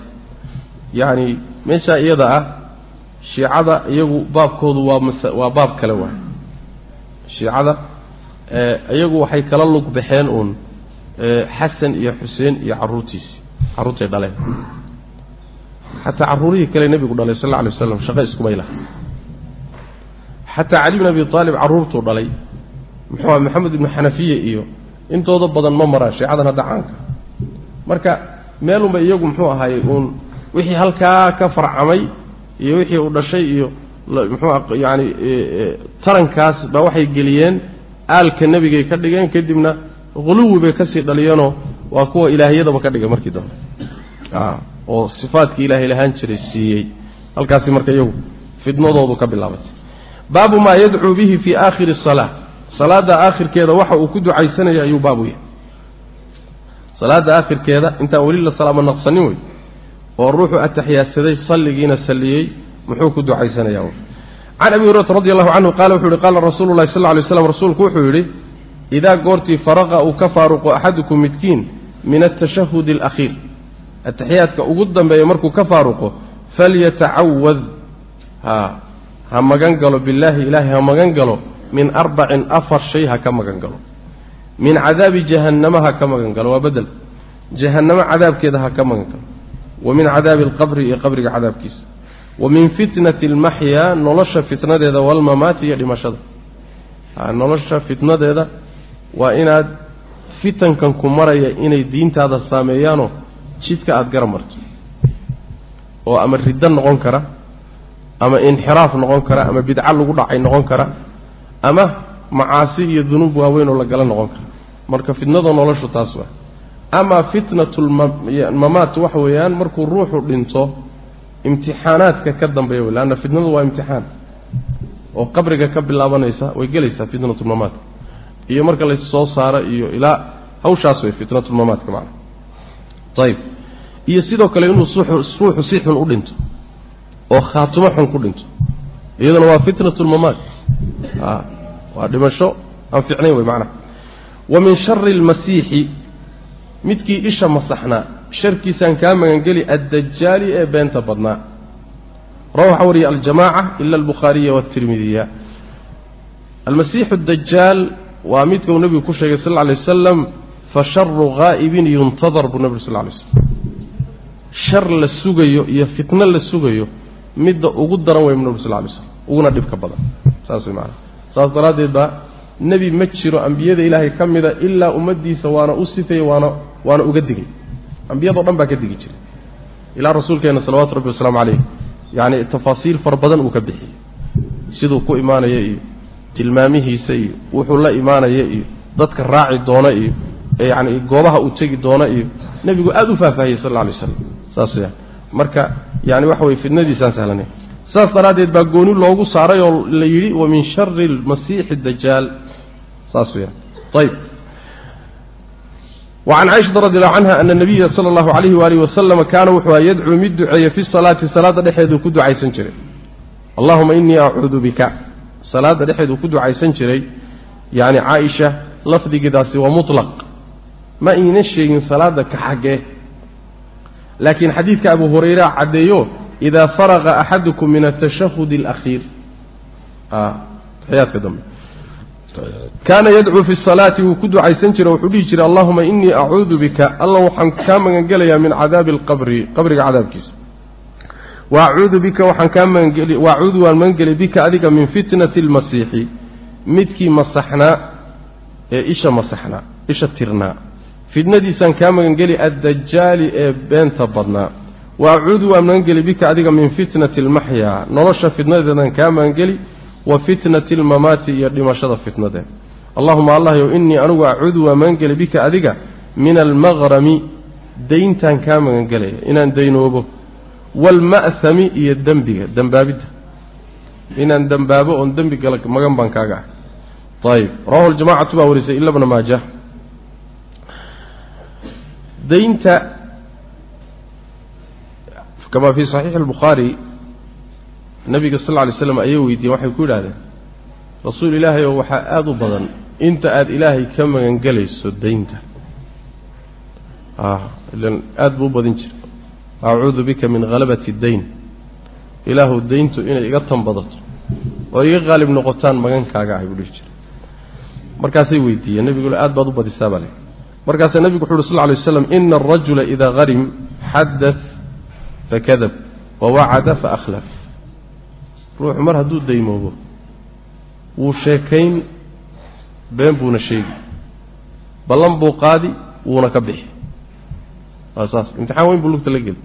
yacni meeshaa iyada ah shiicada iyagu baabkoodu waa waa baab kale waay. Shiicada iyagu waxay kala lug baxeen uun xasan iyo xuseen iyo carruurtiisii carruurtay dhaleen? Xataa carruurihii kale nebigu dhalay sal alla alay waslam shaqo iskumay laha xataa cali bin abi aalib carruurtuu dhalay. Muxuu maxamed ibnu xanafiya iyo intooda badan ma maraan shiicadan hadda caanka. Marka meelunba iyagu muxuu ahaayey uun wixii halkaa ka farcamay iyo wixii uu dhashay iyo muxuu yaani tarankaas baa waxay geliyeen aalka nebigay ka dhigeen kadibna huluwi bay ka sii dhaliyeenoo waa kuwa ilaahyadaba ka dhigay markii dambe. Oo sifaadkii ilaahay lahaan jiray siiyey. Halkaasi marka iyagu fidnadoodu ka bilaabatay. Baabu maa yadcuu bihi fii aakhiri asalaa salaadda aakhirkeeda waxa uu ku ducaysanaya ayuu baabu yahay. Salaadda aakhirkeeda intaan weli la salaamo naqsanin wey oo ruuxu ataxiyaadsaday salligiina salliyey muxuu ku ducaysanayaa can abi hurayrata radi allahu canhu qaala wuxuu yihi qaala rasuulu llahi sal lay slam rasuulku wuxuu yidhi idaa goortii faraqa uu ka faaruqo axadukum midkiin min altashahudi alakhiir ataxiyaadka ugu dambeeya markuu ka faaruqo falyatacawad ha ha magan galo billaahi ilaahay ha magan galo min arbacin afar shay ha ka magan galo min cadaabi jahannama ha ka magan galo waa bedel jahannamo cadaabkeeda ha ka magan galo wa min cadaabi alqabri iyo qabriga cadaabkiisa wa min fitnati almaxyaa nolosha fitnadeeda walmamaati iyo dhimashada nolosha fitnadeeda waa inaad fitankan ku maraya inay diintaada saameeyaanoo jidka aada gara marto. Oo ama riddo noqon kara ama inxiraaf noqon kara ama bidco lagu dhacay noqon kara ama macaasi iyo dunuub waaweyn oo la gala noqon kara. Marka fitnada noloshu taas waa. Amaa fitnatulmamaat waxa weeyaan markuu ruuxu dhinto imtixaanaadka ka dambeeya wey leanna fitnadu waa imtixaan. Oo qabriga ka bilaabanaysa way gelaysaa fitnatulmamaatka iyo marka lays soo saaro iyo ilaa hawshaas wey fitnatulmamaatka macana ayib iyo sidoo kale inuu ruuxu si xun u dhinto oo khaatumo xun ku dhinto. Iyaduna waa fitnatulmamaat waa dhimasho aan fiicnayn wey macnaha wa min shari almasiixi midkii isha masaxnaa sharkiisaan kaa magangeli addajaali ee beenta badnaa. Rawa waxaa wariya aljamaaca ila albukhaariya waatirmidiya almasiixu dajaal waa midka uu nebigu ku sheegay sal lla lay wasalam fa sharu ghaa'ibin yuntadar buu nebigu sal lla lay slam shar la sugayo iyo fitno la sugayo midda ugu daran wey nebigu sal lla lay slam uguna dhibka badan. Saas way macanaa saas daraaddeed baa nebi ma jiro ambiyada ilaahay ka mida ilaa ummaddiisa waana u sifayey waana waana uga digay. Ambiyadao dhan baa ka digi jiray. Ilaa rasuulkeenna salawaatu rabbi wasalaamu calayh yacni tafaasiil fara badan uu ka bixiyey. Siduu ku imaanaya iyo tilmaamihiisa iyo wuxuu la imaanaya iyo dadka raaci doona iyo yacni goobaha uu tegi doona iyo nebigu aada u faahfaahiyey sal alla alay waslam saas weyaan marka yani waxa weye fidnadiisaan sahlanay saas daraaddeed baa gooni loogu saaray oo la yidhi wa min shari almasiixi dajaal saas weyaan ayb وعن cائشhaةa رضي الله عنها أن النبya slى الlaه عليه وaله وسلم kaana wuxuu yadcuu mid duceeya fi الصلاati salaada dhexeeduu ku ducaysan jiray allahuma inii acuudu bika salaada dhexeedu ku ducaysan jiray yacni caaisha lafdigiidaasi waa mutlaq. Ma aynan sheegin salaadda ka xaggee laakiin xadiidka abu hurayraa caddeeyo idaa faraqa axadukum min atashahud alakhiir. Ah, Taxiyaadka dambe. Kaana yadcuu fi salaati wuu ku ducaysan jira wuxuu dhihi jiray allahuma inii acuudu bika. Alla waxaan kaa magangelayaa min cadaabi alqabri qabriga cadaabkiisa wa acuudu bika waxaan kaa magangeli wa acuudu waan magangelay bika adiga min fitnati almasiixi. Midkii masaxnaa ee isha masaxnaa isha tirnaa. Fitnadiisaan kaa magangeli addajaali ee beenta badnaa. Wa acuudu waan magangeli bika adiga min fitnati almaxyaa nolosha fitnadeedaan kaa magangeli wa fitnati almamaati iyo dhimashada fitnadeed. Allahuma allahyow innii anugu acuudu waan magangeli bika adiga min almaqrami dayntaan kaa magangelaya inaan daynoobo waalma'hami iyo dembiga dembaabidda inaan dembaabo oon dembi gala magan baan kaaga ah ayib rawahu ljamacatu baa warisay ila bna maaja daynta kamaa fii saxiixi albukhaari nabiga sal lla lay slam ayay weydiiyeen waxay ku yidhahdeen rasuul ilaahay oo waxaa aada u badan inta aada ilaahay ka magangelayso daynta ilan aada buu badin jira acuudu bika min halabati dayn ilaahu dayntu inay iga tan badato oo iga qaalib noqotaan magankaaga ahay buu dhihi jira markaasay weydiiyeen nebigule aad baad u badisaa baa le markaasaa nebigu wuxu uhi sal lla lay waslam ina alrajula idaa harim xadat fakadab wa wacada faakhlaf ruuxu mar hadduu daymoobo wuu sheekayn been buuna sheegi ballan buu qaadi wuuna ka bixi. Waa saas. Imtixaan weyn buu lugta la geli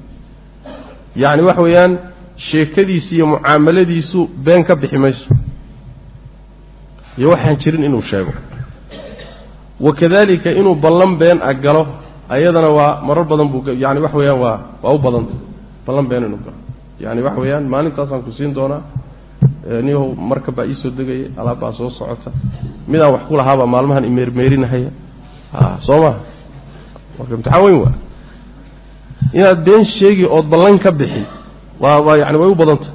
yacni waxa weeyaan sheekadiisi iyo mucaamaladiisu been ka bixi mayso. Iyo waxaan jirin inuu sheego. Wakadalika inuu ballan been a galo ayadana waa marar badan buu yani waxa weeyaan waa waa u badanta ballan been inuu galo. Yani waxa weeyaan maalintaasaan ku siin doonaa niyahow marka baa iisoo degaya alaab baa soo socota. Midaan wax ku lahaabaa maalmahan imeermeerinahaya soo maha marka imtixaan weyn waa inaad been sheegi ood ballan ka bixi. Waa waa yani way u badanta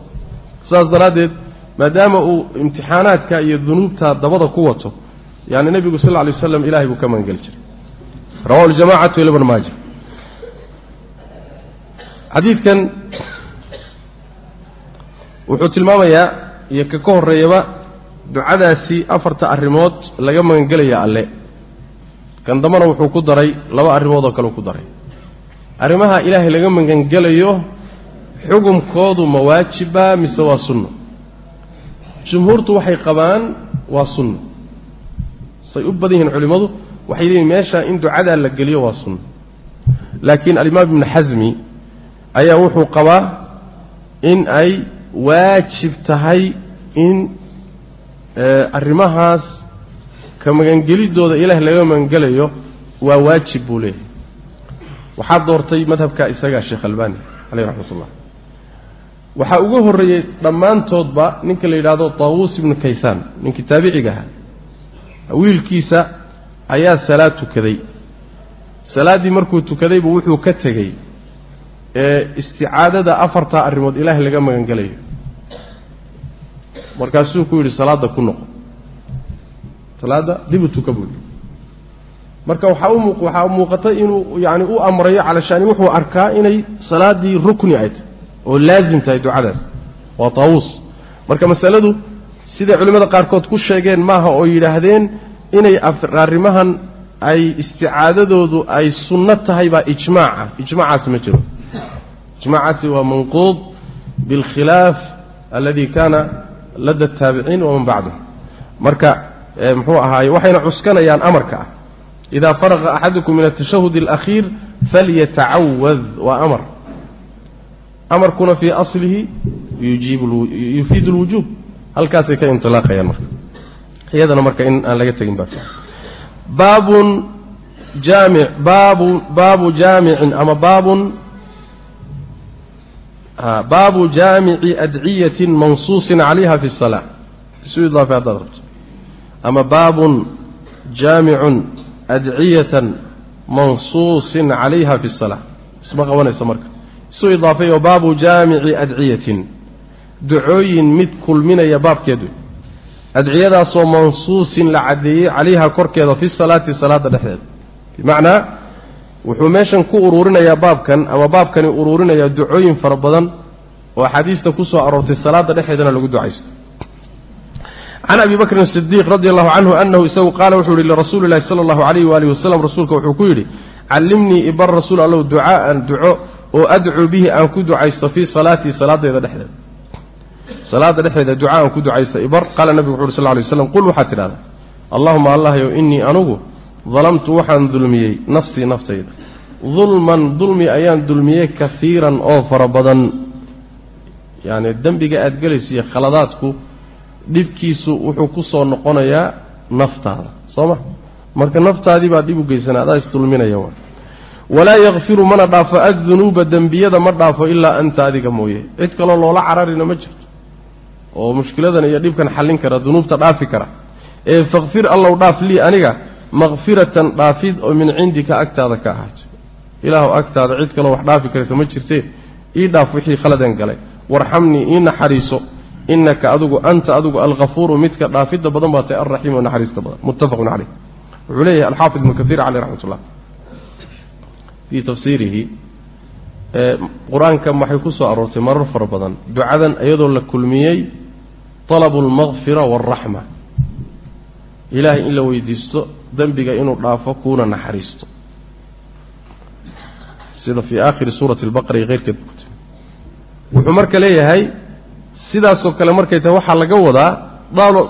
sidaas daraaddeed maadaama uu imtixaanaadka iyo dunuubta dabada ku wato yani nebigu sal lay waslam ilahay buu ka magangeli jiray. Rawahu ljamacatu bn maaja. Xadiidkan wuxuu tilmaamayaa iyo ka ka horreeyaba ducadaasi afarta arrimood laga magangelaya alle. Kan dambana wuxuu ku daray laba arrimood oo kale ku daray arrimaha ilaahay laga magangelayo xukumkoodu ma waajiba mise waa sunno? Jumhuurtu waxay qabaan waa sunno. Say u badan yihiin culimmadu waxay leeyihiin meesha in ducadaa la geliyo waa sunno. Laakiin alimaam ibnu xasmi ayaa wuxuu qabaa in ay waajib tahay in arrimahaas ka magangeliddooda ilaah laga magangelayo waa waajib buu leeyahay waxaa doortay madhabka isagaa sheekh albani caleyh raxmat ullah waxaa uga horreeyey dhammaantoodba ninka la yidhaahdo taawuus ibnu kaysaan ninkii taabiciga ahaa wiilkiisa ayaa salaad tukaday. Salaaddii markuu tukadaybu wuxuu ka tegey ee isticaadada afartaa arrimood ilaahay laga magangelayo markaasuu ku yidhi salaadda ku noqo. Salaadda dibu tuka buu yidhi marka waxaa muuqata inuu yani u amrayo cala wuxuu arkaa inay salaadii rukni ay tahy oo laazim tahay ducadaas waa taawuus marka masaladu siday culimmada qaarkood ku sheegeen maaha oo yidhaahdeen inay arrimahan ay isticaadadoodu ay sunno tahay baa ijmaac ah ijmacaasi ma jiro. Ijmacaasi waa manquud bilkhilaaf aladii kaana ladda taabiciin waman bacdahum marka eh, muxuu ahaaye waxayna cuskanayaan amarka ah idaa faraqa axadukum min atashahud alakhiir falyatacawad waa amar amarkuna fii aslihi yufiidu lwujuub halkaasay ka intilaaqayaan marka iyadana marka in aan laga tegin ba baabun jaamic baabu baabu jaamicin ama baabun baabu jaamici adciyatin mansuusin calayha fi salaa isu idlaafa haddaad rabto ama baabun jaamicun adciyatan mansuusin calayha fi الsalaa isma qabanaysa marka. Isu idaafay oo baabu jaamici adciyatin. Ducooyin mid kulminaya baabkeedu. Adciyadaasoo mansuusin la caddeeyey calayha korkeeda fi salaati salaadda dhexdeeda bimacnaa wuxuu meeshan ku uruurinayaa baabkan ama baabkani uruurinayaa ducooyin fara badan oo axaadiista ku soo aroortay salaadda dhexeedana lagu ducaysto can abi bakrin sidiiq radi allahu canhu anahu isagu qaala wuxuu yihi lirasuuli llahi sala allahu alayh waalihi wasalam rasuulka wuxuu ku yidhi callimnii ibar rasuul allow ducaa'an duco oo adcuu bihi aan ku ducaysto fii salaatii salaadayda dhexdeeda salaada dhexdeeda ducaan ku ducaysta ibar qaala nabigu wuxu uhi sal ly slam qul waxaad tidhahdaa allahuma allahyow innii anugu dalamtu waxaan dulmiyey nafsii naftayda dulman dulmi ayaan dulmiyey kaiiran oo fara badan yacni dembiga aad gelaysiiyo khaladaadku dhibkiisu wuxuu ku soo noqonayaa naftaada soo ma? Marka naftaadii baa dhib u geysana adaa isdulminaya wa walaa yakfiru mana dhaafo addunuuba dembiyada ma dhaafo ilaa anta adiga mooye. Cid kaloo loola cararina ma jirto. Oo mushkiladan iyo dhibkan xallin kara dunuubta dhaafi kara. Ee fakfir allow dhaaf lii aniga makfiratan dhaafid oo min cindika agtaada ka ahaatay ilaahu agtaada cid kaloo wax dhaafi karta ma jirtee? Ii dhaaf wixii khaladan galay. Warxamnii ii naxariiso innaka adugu anta adugu alhafuuru midka dhaafidda badan baa tahay alraxiim oo naxariista badan. Muttafaqun caleyh wuxuu leeyahay alxaafid ibnu kaiir caleyh raxmat ullah fii tafsiirihi qur'aanka waxay ku soo aroortay marar fara badan. Ducadan iyadoo la kulmiyey talabu almakfira waaraxma ilaahay in la weydiisto dembiga inuu dhaafo kuuna naxariisto. Sida fii aakhiri suurati albaqara iyo keyrkeed wuxuu marka sidaasoo kale markay tahay waxaa laga wadaa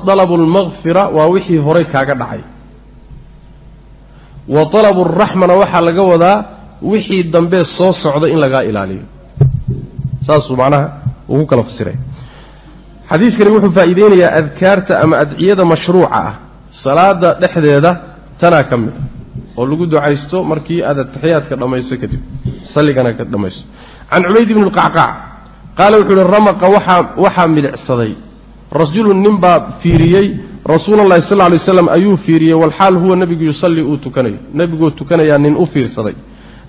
dalabu almakfira waa wixii horay kaaga dhacay. Wa talabu araxmana waxaa laga wadaa wixii dambe soo socda in lagaa ilaaliyo. Saasuu macnaha ugu kala fasiray. Xadiiskani wuxuu faa'iideynayaa adkaarta ama adciyada mashruuca ah. Salaada dhexdeeda tanaa ka mid oo lagu ducaysto markii aad ataxiyaadka dhammayso kadib salligana ka dhammayso can cubayd ibni lqacqaac qaala wuxuu uhi ramaqa waxaa waxaa milicsaday. Rajulun nin baa fiiriyey. Rasuulallahi sal lla alay slam ayuu fiiriyey. Walxaal huwa nebigu yusallii uu tukanayo nebiguu tukanayaa nin u fiirsaday.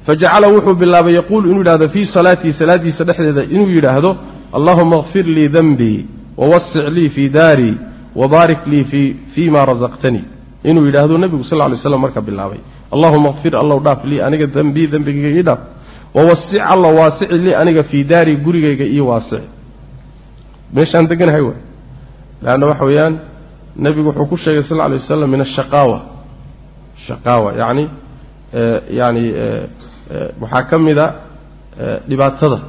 Fajacala wuxuu bilaabay yaquulu inuu yidhahdo fii salaatii salaadiisa dhexdeeda inuu yidhaahdo allahuma kfir lii denbii wawasic lii fii daarii wabaarik lii fii ma rasaqtanii inuu yidhaahdo nebigu sal lay slam marka bilaabay. Allahuma kfir allow dhaaf lii aniga dembii dembigayga ii dhaaf wawasic alla waasici lii aniga fii daarii gurigayga ii waasici meeshaan deganahay waay leanna waxa weeyaan nebigu wuxuu ku sheegay sal lla alay wasalam min ashaqaawa shaqaawa yacni yacni waxaa ka mida dhibaatada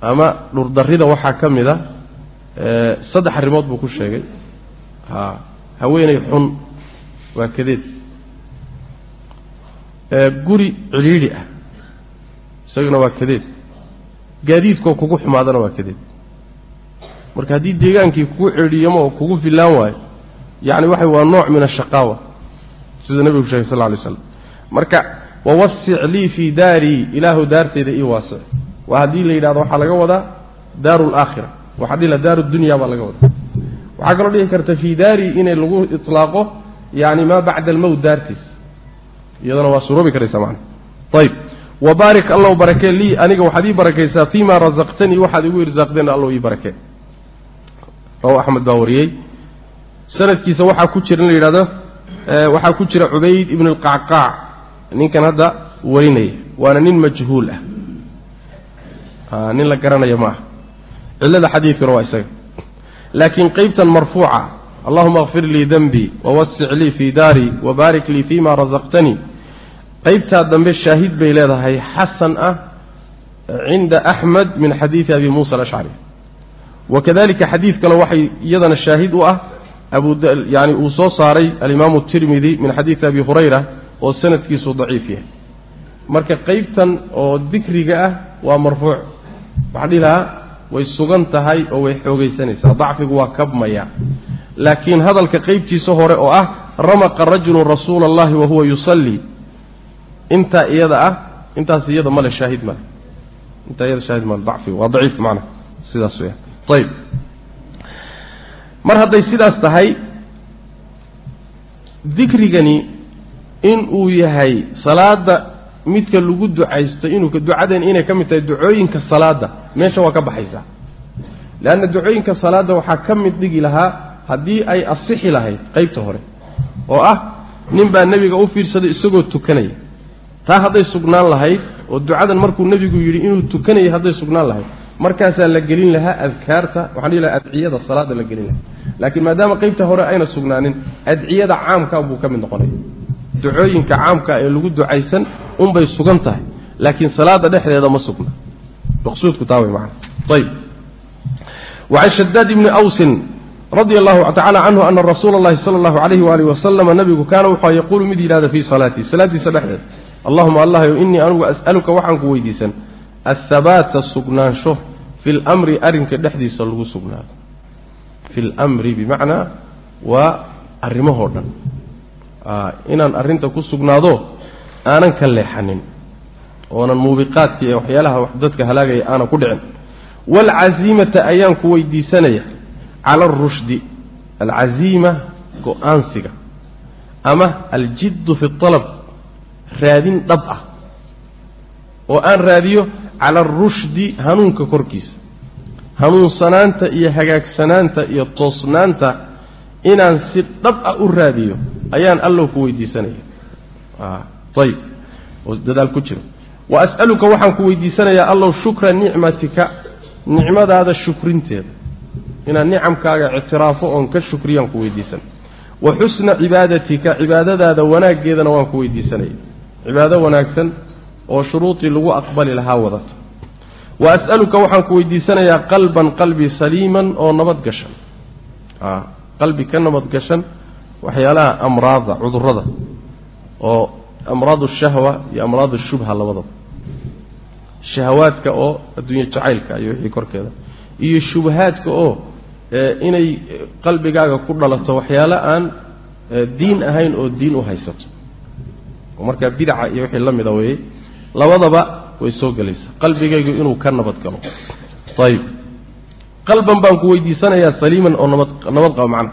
ama dhurdarrida waxaa ka mida saddex arrimood buu ku sheegay ha haweenay xun waa kadeed guri cidhiidhi ah isagana waa kadeed gaadiidkoo kugu xumaadana waa kadeed marka haddii deegaankii kugu cidhiyamo oo kugu fillaan waayo yacni waxa waa nooc min ashaqaawa siduu nebigu sheegay sal lla lay slam marka wawasic lii fii daarii ilaahu daarteyda ii waasic waa haddii la yidhahdo waxaa laga wadaa daaru laakhira waxaa dhihi la daaru dunya baa laga wadaa. Waxaa kaloo dhihi karta fii daarii inay lagu itlaaqo yani maa bacda almowt daartiis. Iyadana waa suroobi karaysaa macana ayb wabaarik allow barakee lii aniga waxaad ii barakaysaa fii ma rasaqtanii waxaad igu irsaaqdeen allow ii barakee rawa axmed baa wariyey sanadkiisa waxaa ku jira in la yidhahdo waxaa ku jira cubayd ibn alqacqaac ninkan hadda warinaya waana nin majhuul ah nin la garanaya ma aha cillada xadiidkuna waa isaga laakiin qeybtan marfuuca allahuma kfir lii denbii wawasic lii fii daarii wabaarik lii fii ma rasaqtanii qeybtaa dambe shaahid bay leedahay xasan ah cinda axmed min xadiidi abi muusa alashcari wakadalika xadiid kale waxay iyadana shaahid u ah yani uu soo saaray alimaamu tirmidi min xadiidi abi hurayra oo sanadkiisu daciif yahay. Marka qeybtan oo dikriga ah waa marfuuc. Waxaa dhihi lahaa way sugan tahay oo way xoogaysanaysaa. Dacfigu waa kabmaya. Laakiin hadalka qeybtiisa hore oo ah ramaqa rajulun rasuula allahi wa huwa yusallii intaa iyada ah intaas iyada male shaahid male intaa iyada shaahid male dacfigu waa daciif macna. Sidaas weya ayb mar hadday sidaas tahay dikrigani in uu yahay salaada midka lagu ducaysto inuu ducadan inay ka mid tahay ducooyinka salaada meesha waa ka baxaysaa. Leanna ducooyinka salaadda waxaa ka mid dhigi lahaa haddii ay asixi lahayd qaybta hore. Oo ah nin baa nebiga u fiirsaday isagoo tukanaya taa hadday sugnaan lahayd oo ducadan markuu nebigu yidhi inuu tukanayay hadday sugnaan lahayd. Markaasaa la gelin lahaa adkaarta waxaan dhihi lahaa adciyada salaada la gelin lahaa. Laakiin maadaama qaybta hore ayna sugnaanin adciyada caamka buu ka mid noqonaya ducooyinka caamka ee lagu ducaysan unbay sugan tahay laakiin salaada dhexdeeda ma sugna. Maqsuudku taa way macana ayib wacan shadaad ibni awsin radia allahu tacala canhu ana rasuula allahi sala allahu alayhi waaalih wasalama nabigu kaana wuxuu yaquulu mid yidhahda fii salaatii salaadiisa dhexdeed allahuma allahyo innii anugu as'aluka waxaan ku weydiisan athabaata sugnaansho fi lmri arrinka dhexdiisa lagu sugnaado. Fi lmri bimacnaa waa arrimahoo dhan. Inaan arrinta ku sugnaado aanan ka leexanin oonan muubiqaadka iyo waxyaalaha dadka halaagaya aanan ku dhicin. Waalcasiimata ayaan ku weydiisanaya cala arushdi alcasiima go'aansiga ama aljiddu fi alab raadin dhab ah oo aan raadiyo cala arushdi hanuunka korkiisa. Hanuunsanaanta iyo hagaagsanaanta iyo toosnaanta inaan si dhab ah u raadiyo ayaan allow ku weydiisanaya ayib oo dadaal ku jiro. Wa as'aluka waxaan ku weydiisanayaa allow shukra nicmatika nicmadaada shukrinteeda. Inaan nicamkaaga ictiraafo oon ka shukriyaan ku weydiisan. Wa xusna cibaadatika cibaadadaada wanaaggeedana waan ku weydiisanaya cibaado wanaagsan oo shuruudii lagu aqbali lahaa wadata wa as'aluka waxaan ku weydiisanayaa qalban qalbi saliiman oo nabad gashan. Qalbi ka nabad gashan waxyaalaha amraada cudurrada oo amraad shahwa iyo amraad shubha labadaba. Shahawaadka oo adduunye jacaylka iyo wixii korkeeda. Iyo shubahaadka oo inay qalbigaaga ku dhalato waxyaalo aan diin ahayn oo diin u haysato oo markaa bidaca iyo wixii la mida weeyey labadaba way soo gelaysaa. Qalbigaygu inuu ka nabad galo. Ayib qalban baan ku weydiisanayaa saliiman oo nabad qaba macna.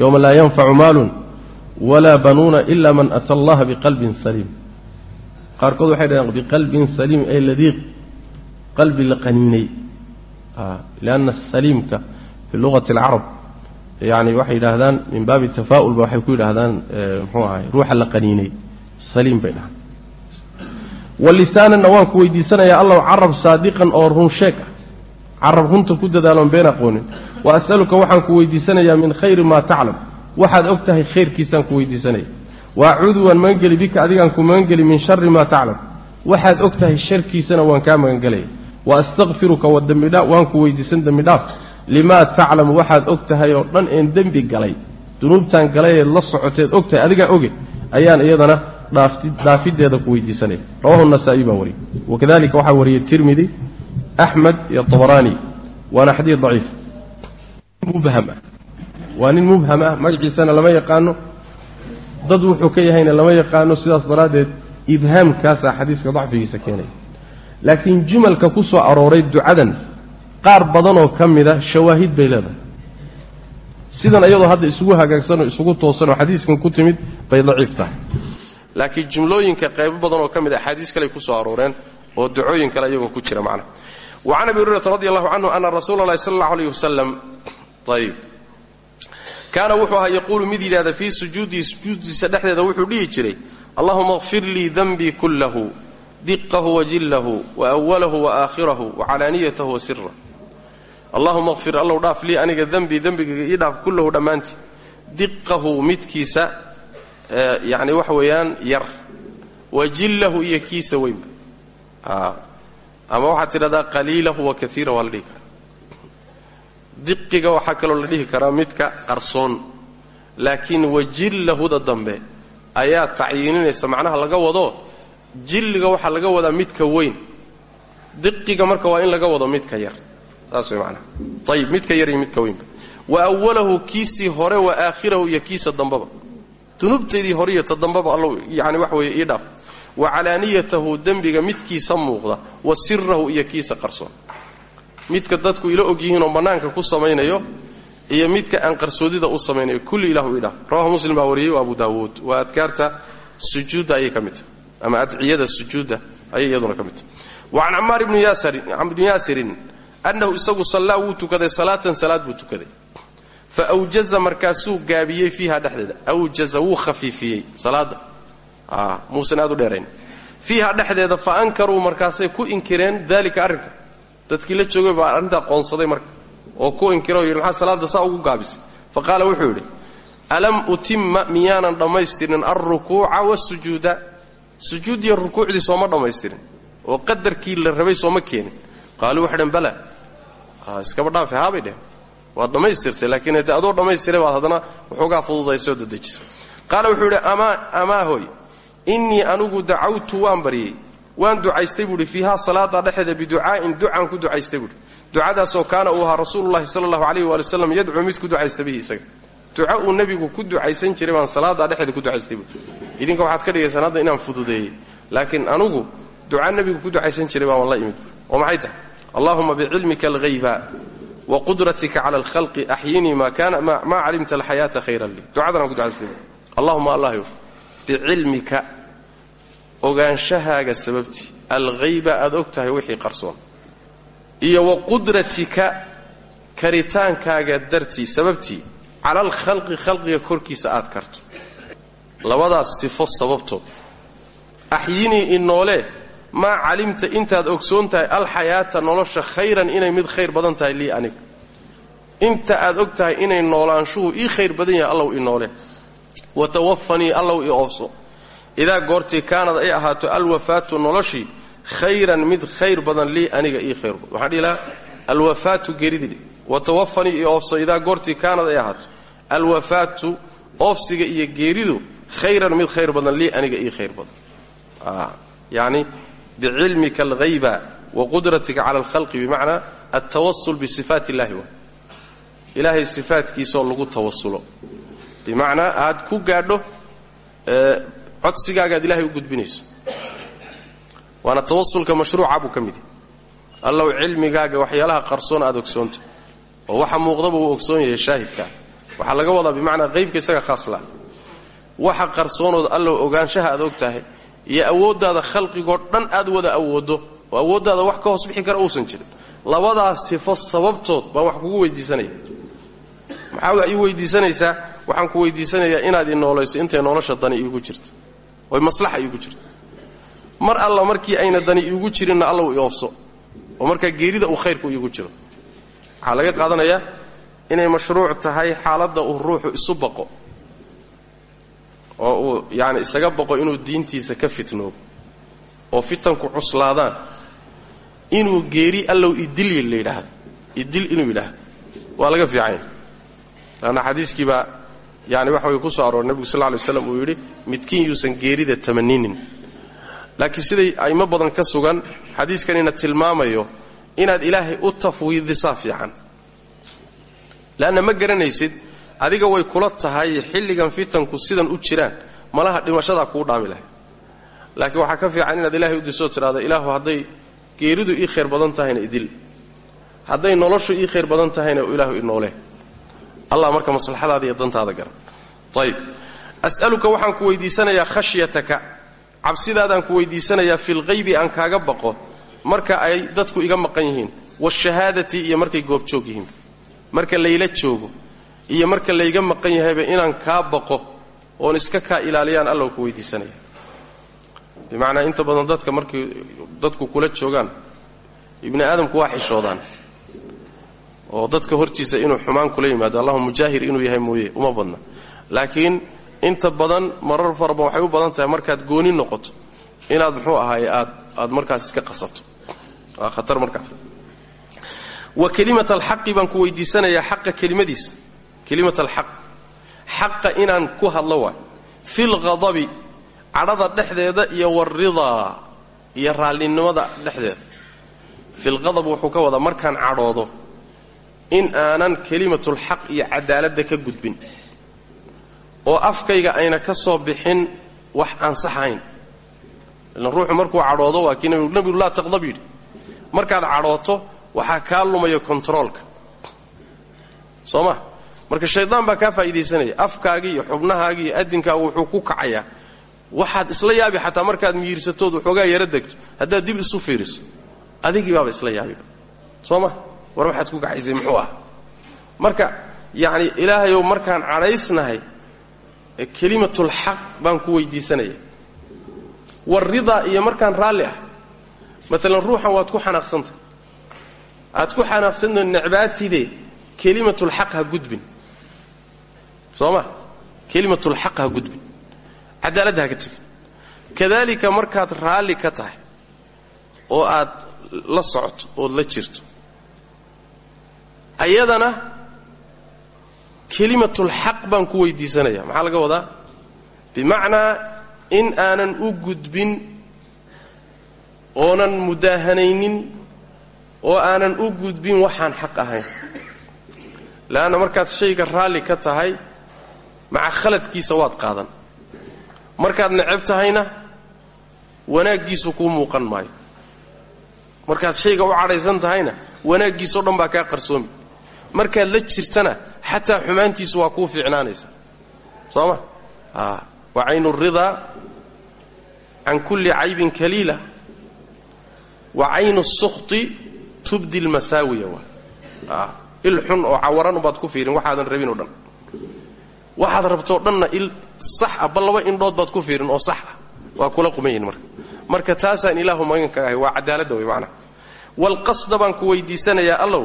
Yowma laa yanfacu maalun walaa banuuna ila man ata allaha biqalbin saliim. Qaarkood waxay dhahdeen biqalbin saliim ay ladiiq. Qalbi la qaniinay. Lianna saliimka fi luqati alcarab yani waxay yidhaahdaan min baabi tafaa'ulba waxay ku yidhaahdaan muxuu ahay ruuxa la qaniinay saliim bay dhahaan. Walisaananna waan ku weydiisanayaa allow carab saadiqan oo runsheeg ah. Carab runta ku dadaaloon been aqoonin. Wa as'aluka waxaan ku weydiisanayaa min khayri maa taclam waxaad og tahay khayrkiisaan ku weydiisanaya. Wa acuudu waan magangeli bika adigaan ku magangeli min shari maa taclam waxaad og tahay sharkiisana waan kaa magangelaya wa astakfiruka wa dembidhaa waan ku weydiisan dembidhaaf limaa taclamu waxaad og tahay oo dhan een dembi galay. Dunuubtaan galayeed la socoteed og tahay adigaa oge. Ayaan iyadana dhaafideeda ku weydiisanaya rawahu nasaa'i baa wariyey wakadalika waxaa wariyey tirmidi axmed iyo abaraani waana xadiid daciif. Mubham ah. Waa nin mubham ah magaciisana lama yaqaano. Dad wuxuu ka yahayna lama yaqaano sidaas daraaddeed ibhaamkaasaa xadiiska dacfigiisa keenaya laakiin jumalka ku soo arooray ducadan qaar badanoo ka mida shawaahid bay leedahay. Sidan iyadoo hadda isugu hagaagsanoo isugu toosanoo xadiiskan ku timid bay daciif tahay laakiin jumlooyinka qaybo badanoo ka mid axaadiis kale ku soo arooreen oo ducooyin kale iyagoo ku jira macna. Wa can abi hurayrata radi allahu canhu ana rasuula allahi sala allahu kaana wuxuu ahaa yaquulu mid yidhahda fii sujuudihi sujuuddiisa dhexdeeda wuxuu dhihi jiray allahuma kfir lii danbii kullahu diqahu wajillahu wawalahu waaaakhirahu wacalaaniyatahu wasira allahuma kfir allow dhaaf lii aniga dembii dembigayga ii dhaaf kullahu dhammaantii diqahu midkiisa yani waxa weeyaan yar wajillahu iyo kiisa weynba. Ama waxaad tidhahdaa qaliilahu wa kaiira waa la dhihi karaa. Diqiga waxaa karaa midka qarsoon. Laakiin wajillahuda dambe ayaa tacyiininaysa macnaha laga wado jilliga waxaa laga wadaa midka weyn. Diqiga marka waa in laga wado midka yar. Saas way macnaha. Ayib midka yar iyo midka weynba. Wa awalahu kiisii hore wa aakhirahu iyo kiisa dunuubtaydii hore iyo ta dambaba allow yani wax weeye ii dhaaf. Wa calaaniyatahu dembiga midkiisa muuqda wa sirahu iyo kiisa qarsoon. Midka dadku ila ogyihiinoo bannaanka ku samaynayo iyo midka aan qarsoodida u samaynayo kulli ilahu ii dhaaf. Rawahu muslim baa wariyey wa abu daawuud. Waa adkaarta sujuudda ayay ka ama adciyada sujuudda ayay iyaduna ka mid tahay. Wa can cammaar ibni yaasirin annahu isagu sallaa wuu tukaday salaatan salaad buu tukaday fa awjaza markaasuu gaabiyey fiiha dhexdeeda. Awjaza wuu khafiifiyey. Salaada muusan aad u dheerayn. Fiiha fa ankaruu markaasay ku inkireen daalika arrinka. Dadkii la joogay baa arrintaa qoonsaday marka. Oo ku inkiro yidhi maxaa salaada saa ugu gaabisay? Fa qaala wuxuu yidhi alam utimma miyaanan dhammaystirin alrukuuca wasujuuda sujuudiyo rukuucdii sooma dhammaystirin. Oo qadarkii la rabay sooma keenin. Qaaluu waxay bala. Iskaba dhaafe haabay dhehen waad dhammaystirtay laakiin hade adoo dhammaystiray baad haddana waxoogaa fududaysay oo dadejisay. Qaala wuxuu yidhi amaahoy innii anugu dacawtu waan baryey waan ducaystay buuhi fiihaa salaada dhexeeda biducaa'in ducaan ku ducaystay buuhi ducadaasoo kaana uu ahaa rasuululahi sala allahu alayh waali wasalam mid ku ducaysta bihi isaga. Duca uu nebigu ku ducaysan jiray baan salaada dhexeeda ku ducaystay buui idinka waxaad ka dhigaysaan hadda inaan fududeeyey laakiin anugu duca nebigu ku ducaysan jiray baan la imid. Oo maxay tahay? Allahuma bicilmika alghayba wa qudratika cala alkhalqi axyinii maa calimta alxayaata khayran lii ducadanaan ku ducaystay buui allahuma allahyo bicilmika ogaanshahaaga sababtii alghayba aad og tahay wixii qarsoon. Iyo wa qudratika karitaankaaga dartii sababtii cala alkhalqi khalqiga korkiisa aad karto. Labadaas sifo sababtood axyinii inoole maa calimta intaad ogsoon tahay alxayaata nolosha khayran inay mid khayr badan tahay lii aniga inta aad og inay noolaanshuhu ii khayr badan yahay allow inoole wa tawafanii allow i oofso. Idaa goortii kaanad ay ahaato alwafaatu noloshii khayran mid khayr badan lii aniga ii khayr badan. Waxaan dhihi lahaa alwafaatu geeridii. Wa tawafanii i oofso idaa goortii kaanad ay ahaato alwafaatu oofsiga iyo geeridu khayran mid khayr badan lii aniga ii khayr badan. Yacni bicilmika alghayba wa qudratika cala alkhalqi bimacnaa altawasul bisifaat illahi wa ilaahay sifaatkiisaoo lagu tawasulo bimacnaa aad ku gaadho codsigaagaad ilahay u gudbinayso waana tawasulka mashruuca buu ka mid yahay allow cilmigaaga waxyaalaha qarsoon aad ogsoonta oo waxa muuqdaba uu ogsoon yahay shaahidkaa waxaa laga wadaa bimacnaa qaybka isaga khaas laha waxa qarsoonood allow ogaanshaha aad og tahay iyo awooddaada khalqigoo dhan aad wada awooddo oo awooddaada wax ka hoos bixi kara uusan jirin. Labadaas sifo sababtood baan wax kugu weydiisanaya. Maxaad ii weydiisanaysaa waxaan ku weydiisanayaa inaad i noolayso intay nolosha dani iigu jirto. Oy maslaxa iigu jirto. Mar alla markii ayna dani iigu jirinna allow i oofso oo markaa geerida uu khayrku iigu jiro. Waxaa laga qaadanayaa inay mashruuc tahay xaaladda uu ruuxu isu baqo oo uu yacni isaga baqo inuu diintiisa ka fitnoobo oo fitanku cuslaadaan inuu geeri allow idil la idil inuu yidhaahdo. Waa laga fiicanya lanna xadiiskii baa yani waxa way ku soo aroor nebigu sal ly slam uu yidhi midkiin yuusan geerida tamaninin laakiin siday a'imo badan ka sugan xadiiskanina tilmaamayo inaad ilaahay u tafwiidisaa fiican. Leanna ma garanaysid adiga way kula tahay xilligan fitanku sidan u jiraan. Malaha dhimashadaa kuu dhaami lahay. Laakiin waxaa ka fiican inaad ilaahay u disoo tidhahdo ilaahu hadday geeridu ii khayr badan tahayna idil. Hadday noloshu ii khayr badan tahayna ilaahu inoole allah marka maslaxadaada iyo dantaada garan. Ayb as'aluka waxaan ku weydiisanayaa khashyataka. Cabsidaadaan ku weydiisanayaa filqaybi aan kaaga baqo. Marka ay dadku iga maqan yihiin washahaadati iyo markay goobjoog yihiin. Marka layla joogo iyo marka layga maqan yahayba inaan kaa baqo oon iska kaa ilaaliyaan alla ku weydiisanaya. Bimacnaa inta badan dadka markay dadku kula joogaan ibni aadamku waa xishoodaan. Oo dadka hortiisa inuu xumaan kula yimaado allahuma mujaahir inuu yahay mooye uma badna. Laakiin inta badan marar faraban waxay u badan tahay markaad gooni noqoto inaad muxuu ahaaye aad aad markaas iska qasato. Waa khatar markaa wa kelimat alxaqi baan ku weydiisanayaa xaqa kelimadiisa kelimat alxaq xaqa inaan ku hadlo waay fi lqadabi cadhada dhexdeeda iyo waridaa iyo raallinimada dhexdeeda filqadab wuxuu ka wadaa markaan cadhoodo in aanan kelimatulxaq iyo cadaaladda ka gudbin oo afkayga ayna ka soo bixin wax aan saxayn ilan ruuxu markuu cadhoodo waa kii nebigu laa taqdab yidhi markaad cadhooto waxaa kaa lumaya kontaroolka soo marka shaydaan baa kaa faa'iidaysanaya. Afkaagii iyo xubnahaagii iyo adinkaagu wuxuu ku kacayaa. Waxaad isla yaabi xataa markaad miyirsatood waxoogaa yaro degto. Haddaad dib isu fiiriso adigii baaba isla yaabiba soo ma? War waxaad ku kacaysay muxuu ah marka yacni ilaahayow markaan cadhaysnahay kelimatulxaq baan ku weydiisanaya. Waridaa iyo markaan raalli ah maalan ruuxan waad ku xanaaqsantah aad ku xanaaqsanta necbaatide kelimatulxaq ha gudbin soo ma kelimatulxaq ha gudbin cadaaladda ha ka tegin kadalika markaad raalli ka tahay oo aad la socoto ood la jirto ayadana kelimatulxaq baan ku weydiisanaya. Maxaa laga wadaa? Bimacnaa in aanan u gudbin oonan mudaahanaynin oo aanan u gudbin waxaan xaq ahayn. Leanna markaad shayga raalli ka tahay maca khaladkiisa waad qaadan. Markaad necab tahayna wanaaggiisu kuu muuqan maayo. Markaad shayga u cadhaysan tahayna wanaaggiisao dhan baa kaa qarsoomi. Markaad la jirtana xataa xumaantiisu waa kuu fiicnaanaysa. Soo ma wa caynu ridaa can kulli caybin kaliila. Wa caynu sukhti tubdi lmasaawiya waa il xun oo cawaran ubaad ku fiirin waxaadan rabin o dhan waxaad rabtoo dhanna sax ah bal laba indhood baad ku fiirin oo sax ah. Waa kula qumayin marka. Marka taasaan ilaahu maganka ahay waa cadaaladda wey macnaha. Walqasda baan ku weydiisanayaa allow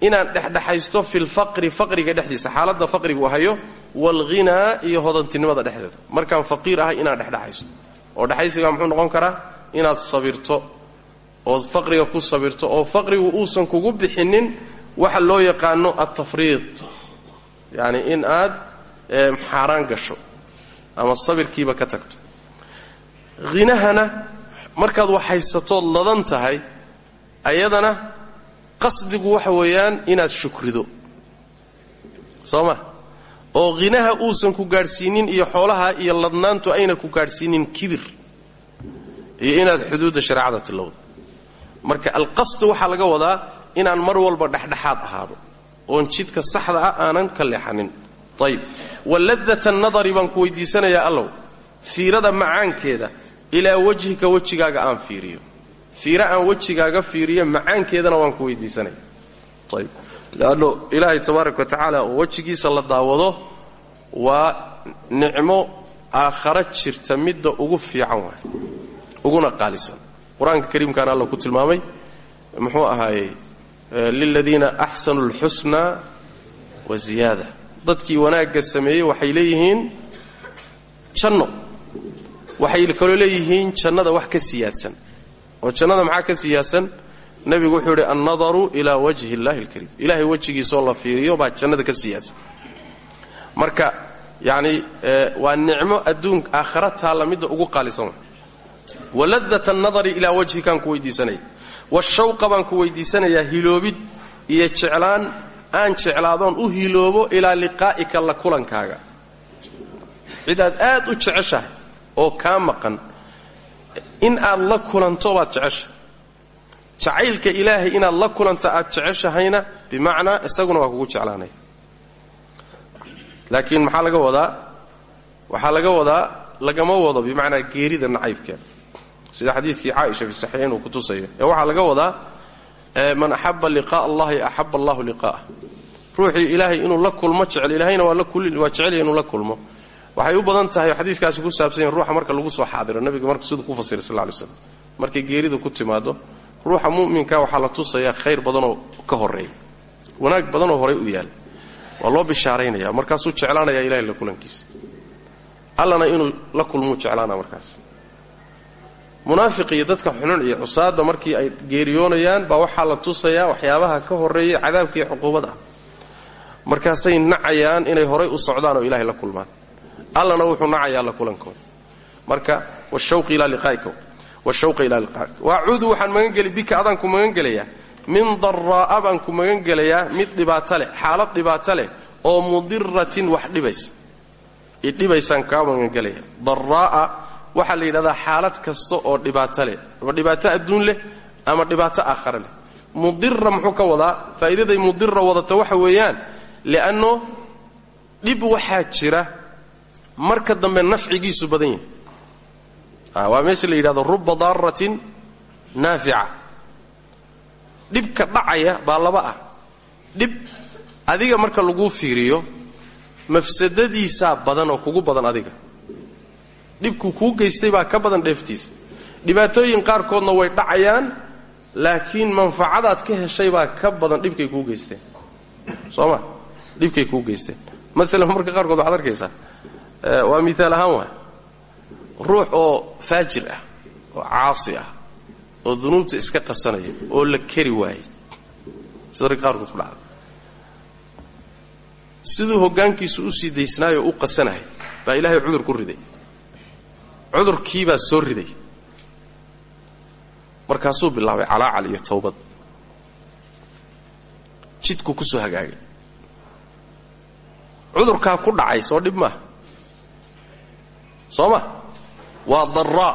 inaan dhexdhexaysto filfaqri faqriga dhexdiisa xaaladda faqrigu hayo waalghinaa iyo hodantinimada dhexdeeda. Markaan faqiir ahay inaan dhexdhexaysto. Oo dhexaysigaa muxuu noqon karaa? Inaad sabirto. Ood faqriga ku sabirto. Oo faqrigu uusan kugu bixinin waxa loo yaqaano altafriid yacni in aad xaaraan gasho ama sabirkiiba ka tagto. Hinahana markaad wax haysatood ladan tahay ayadana qasdigu waxa weeyaan inaad shukrido. Soo ma oo hinaha uusan ku gaadhsiinin iyo xoolaha iyo ladnaantu ayna ku gaadhsiinin kibir iyo inaad xuduudda shareecada tilowdo. Marka alqasdu waxaa laga wadaa inaan mar walba dhexdhexaad ahaado oon jidka saxda ah aanan ka leexanin ayib waladata nadari baan ku weydiisanayaa allow. Fiirada macaankeeda ilaa wajhika wejigaaga aan fiiriyo. Fiiro aan wejigaaga fiiriyo macaankeedana waan ku weydiisanaya. Ayib leanno ilaahay tabaaraka wa tacaala oo wejigiisa la daawado waa nicmo aakhara jirta midda ugu fiican waay. Uguna qaalisan. Qur'aanka kariimkaana alla ku tilmaamay. Muxuu ahaayey liladiina axsanu lxusna wa ziyaada dadkii wanaagga sameeyey waxay leeyihiin janno. Waxay kaloo leeyihiin jannada wax ka siyaadsan. Oo jannada maxaa ka siyaadsan? Nebigu wuxuu yidhi annadaru ilaa wajhi illahi alkariim. Ilahay wejigiisaoo la fiiriyo baa jannada ka siyaadsan. Marka yacni waa nicmo adduunka aakhara taalla midda ugu qaalisan. Waladat annadari ilaa wajhikaan ku weydiisanaya washawqa baan ku weydiisanayaa hiloobid iyo jeclaan aan jeclaadoon u hiloobo ilaa liqaa'ika la kulankaaga. Cidaad aad u jeceshahay oo kaa maqan in aad la kulanto baad jeceshahay. Jacaylka ilaahay inaad la kulanto aad jeceshahayna bimacnaa isaguna waa kugu jeclaanaya laakiin maxaa laga wadaa? Waxaa laga wadaa lagama wado bimacnaa geerida nacaybkeeda. Sida xadiidkii caaisha fi saxiixayn uu ku tusayo ee waxaa laga wadaa man axaba liqa'a allahi axaba allahu liqaa'ah ruuxii ilaahay inuu la kulmo jecel ilaahayna waa jecelya inuu la kulmo. Waxay u badan tahay xadiiskaasi ku saabsan yahin ruuxa marka lagu soo xaadiro nabiga marka siduu ku fasiray sal ly slam markay geeridu ku timaado ruuxa mu'minka waxaa la tusayaa khayr badanoo ka horreeya wanaag badanoo horay u yaal. Waa loo bishaaraynaya markaasuu jeclaanaya ilahay la kulankiisa. Allana inuu la kulmuu jeclaana munaafiq iyo dadka xunun iyo cusaada markii ay geeriyoonayaan baa waxaa la tusayaa waxyaabaha ka horreeya cadaabka iyo cuquubada. Ah markaasay nacayaan inay horay u socdaan oo ilahay la kulmaan. Allana wuxuu nacayaa la kulankooda. Marka washawqa ilaa liqaa'ika washawqa ilaa liqaa'ika waacuudu waxaan magangeli bika adaan ku magangelayaa. Min daraa'a baan ku magangelayaa mid dhibaato leh xaalad dhibaato leh oo mudiratin wax dhibaysa idhibaysaan kaa magangelaya daraa'a waxaa la yidhahdaa xaalad kasta oo dhibaato leh. Ama dhibaato adduun leh ama dhibaato aakhare leh. Mudira muxuu ka wadaa? Faa'iidaday mudira wadata waxa weeyaan li'anno dhib waxaa jira marka dambe nafcigiisu badan yahay. Waa meesha la yidhahdo ruba daaratin naafica. Dhibka dhacaya baa laba ah. Dhib adiga marka laguu fiiriyo mafsadadiisaa badan oo kugu badan adiga dhibkuu kuu geystay baa ka badan dheeftiisa. Dhibaatooyin qaarkoodna way dhacayaan laakiin manfacadaad ka heshay baa ka badan dhibkay kuu geysteen soo ma? Dhibkay kuu geysteen maalan marka qaarkood waxaad arkaysaa waa miaal ahaan waay. Ruux oo faajir ah oo caasi ah oo dunuubta iska qasanaya oo la keri waayey sida qaarkood ku dhacda siduu hoggaankiisu u sii daysnaayoo u qasanahay baa ilaahay cudur ku riday cudurkiibaa soo riday. Markaasuu bilaabay calaacal iyo towbad jidku ku soo hagaagay. Cudurkaa ku dhacay soo dhib maaha soo ma? Waa daraa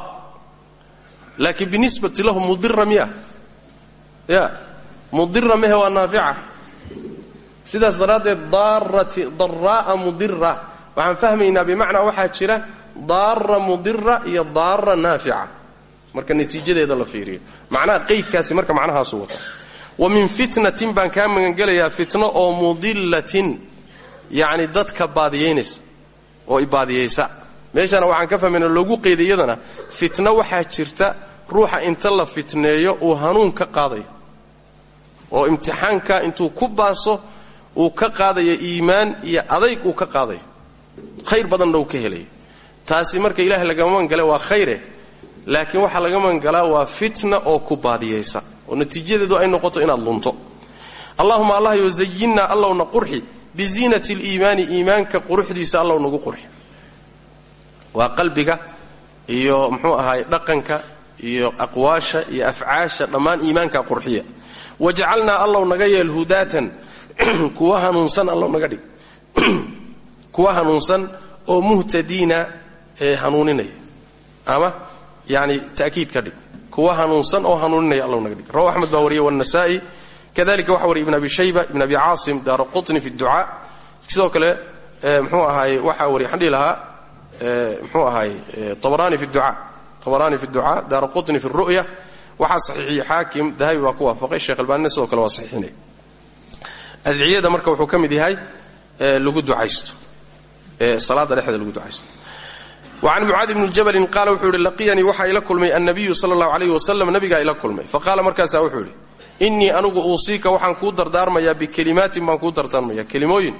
laakiin binisbati lahu mudira miya. Ya mudira mehe waa naafica. Sidaas daraaddeed daarati daraa'a mudira waxaan fahmaynaa bimacnaa waxaa jira daara mudira iyo daara naafica. Marka natiijadeeda la fiiriyo. Macnaha qaydkaasi marka macnahaasu wata. Wa min fitnatin baan kaa magangelayaa fitno oo mudillatin yacni dadka baadiyaynaysa oo ibaadiyaysa meeshana waxaan ka fahmayna loogu qeyday iyadana fitno waxaa jirta ruuxa inta la fitneeyo uu hanuun ka qaadayo. Oo imtixaanka intuu ku baaso uu ka qaadayo iimaan iyo adayg uu ka qaadayo. Khayr badanna uu ka helayo taasi marka ilaah lagama magangala waa khayre. Laakiin waxaa laga magangalaa waa fitna oo ku baadiyaysa oo natiijadeedu ay noqoto inaad lunto. Allahuma allah yo zayinnaa allowna qurxi biziinati liimaani iimaanka quruxdiisa allow nagu qurxi. Waa qalbiga iyo muxuu ahaay dhaqanka iyo aqwaasha iyo afcaasha dhammaan iimaanka qurxiya. Wajcalnaa allow naga yeel hudaatan kuwa hanuunsan allow naga dhig. Kuwa hanuunsan oo muhtadiina ee hanuuninaya. Ama yani ta'kiid ka dhig. Kuwa hanuunsan oo hanuuninaya allow naga dhig rawa axmed baa wariya wannasaa'i kadalika waxa ibn abi shayba ibn abi caasim daara qutni fi ducaa. Sidoo kale mxuu ahaay waxaa wariya waxaan dhihi ahaay abaraani fi ducaa. Abaraani fi ducaa daara qutni fi ru'ya. Waxaa saxiixiyey xaakim dahabi baa ku waafaqay sheekh albaanina sidoo kale waa saxiixinay. Adciyada marka wuxuu ka yahay lagu ducaysto. Salaada dhexda lagu ducaysto wacan mucaadi bni jabalin qaala wuxuu yidhi laqiyanii waxaa ila kulmay annabiyu sala allahu alayh wasalam nabigaa ila kulmay faqaala markaasaa wuxuu yidhi innii anugu uusiika waxaan kuu dardaarmayaa bikelimaatin baan kuu dardaarmaya kelimooyin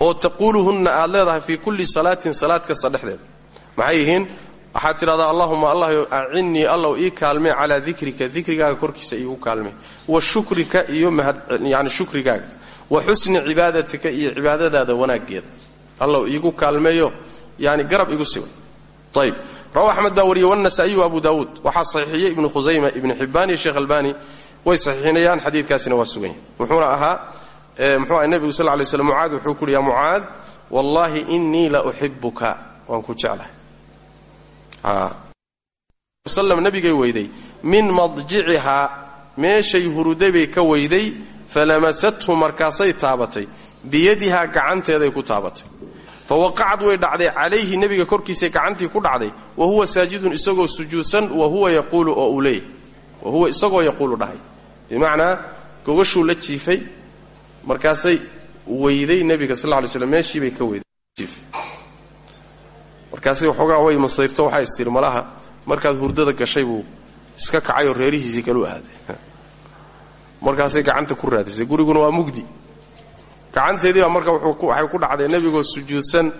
oo taquuluhunna aad leedahay fii kulli salaatin salaad kasta dhexdeeda maxay yihiin waxaad tidhahdaa allahuma allahyo acinnii allow ii kaalmee calaa dikrika dikrigaaga korkiisa iigu kaalmee wa shukrika iyo yani shukrigaaga wa xusni cibaadatika iyo cibaadadaada wanaaggeeda allow ayb rawa axmed baa wariyey wannasaa'iyu abu daawuud waxaa saxiixiyey ibnu khusayma ibnu xibbaan iyo sheekh albani. Way saxiixinayaan xadiidkaasina waa sugan yahay wuxuuna ahaa muxuu aha nebigu sal lay slm mucaad. Wuxuu ku uhi yaa mucaad wallaahi innii la uxibuka waan ku jeclahay. Nabigay weyday. Min madjicihaa meeshay huruday bay ka weyday falamasathu markaasay taabatay. Biyadihaa gacanteeday ku taabatay fa waqacad way dhacday calayhi nebiga korkiisay gacantii ku dhacday. Wa huwa saajidun isagoo sujuudsan wa huwa yaquulu oo uu wa huwa isagoo yaquulu dhahay. Bimacnaa gogashuu la jiifay. Markaasay weyday nebiga sal lay slm meeshiibay ka weyday. Markaasay waxoogaa way masayrto waxaa istiri malaha markaad hurdada gashay buu iska kacayoo reerihiisii kalu aaday. Markaasay gacanta ku raadisay. Guriguna waa mugdi gacanteediibaa marka waxay ku dhacday nebigoo sujuudsan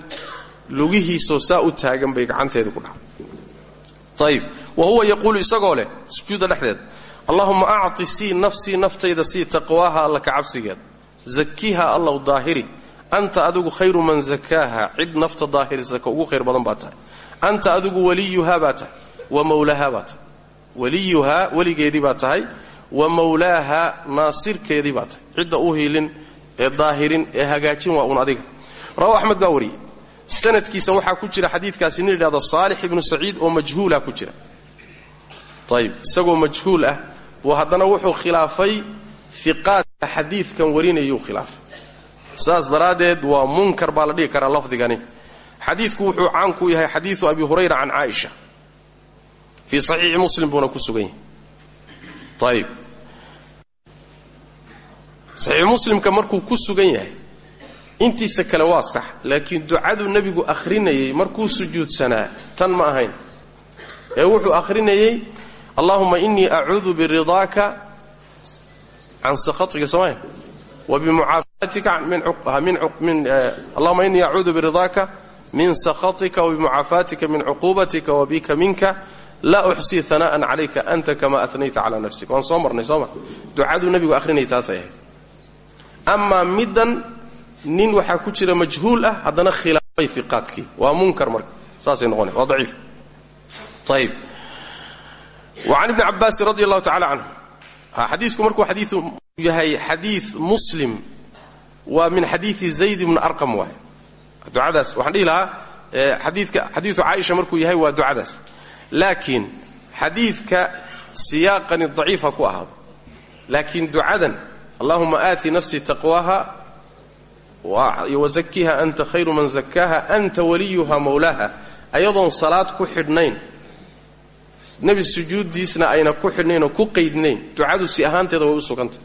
lugihiisoo saa u taagan bay gacanteedii ku dhacday. Ayib wa huwa yaquulu isagoo leh sujuudda dhexdeeda allahuma acti sii nafsii naftayda sii taqwaaha alla ka cabsigeeda zakiha allow daahiri. Anta adigu khayru man zakaaha cid nafta daahirisa ka ugu khayr badan baa tahay. Anta adigu waliyuhaa baa wa mawlaahaa baa tahay. Waliyuhaa weligeedii baa tahay. Wa mawlaaha naasirkeedii baa tahay. U hiilin ee daahirin ee hagaajin waa uun adiga. Rawa axmed baa wariyey sanadkiisa waxaa ku jira xadiidkaasi nin yidhahdo saalix ibnu saciid oo majhuula ku jira. Ayib isagoo majhuul ah buu haddana wuxuu khilaafay iqaadka xadiidkan warinayuu khilaafay. Saas daraaddeed waa munkar baa la dhihi karaa lafdigani. Xadiidku wuxuu caan ku yahay xadiidu abi hurayra can caaisha. Fii saxiixi muslim buuna ku sugan yahay ayib saxiixu muslimka markuu ku sugan yahay intiisa kale waa sax laakiin ducadu nebigu akhrinayay markuu sujuudsanaa tan ma ahayn. Ee wuxuu akhrinayay allahuma inii acuudu biridaaka can sakhatika sooma wa bimucaafaatika allahuma inii acuudu biridaaka min sakhatika wabimucaafaatika min cuquubatika wabika minka laa uxsii hana'an calayka anta kama anayta calaa nafsika. Waan soo marnay sooma ducaduu nebigu ahrinayay taasay amaa middan nin waxaa ku jira majhuul ah haddana khilaafay iqaadkii waa munkar marka. Saasay noqona waa daciif. Ayib wacan ibni cabaasin radi allahu tacala canhu xadiisku markuu xadiiu yahay xadiid muslim waa min xadiidi zayd ibni arqam waay ducadaas waxaan dhihi lahaa xadiidka xadiidu caaisha markuu yahay waa ducadaas. Laakiin xadiidka siyaaqani daciif ha ku ahaado. Laakiin ducadan allahuma aati nafsii taqwaaha wazakiha anta khayru man zakaaha anta waliyuha mawlaaha. Ayadoon salaad ku xidhnayn nebi sujuuddiisna ayna ku xidhnayn oo ku qaydnayn. Ducadu si ahaanteeda way u sugantah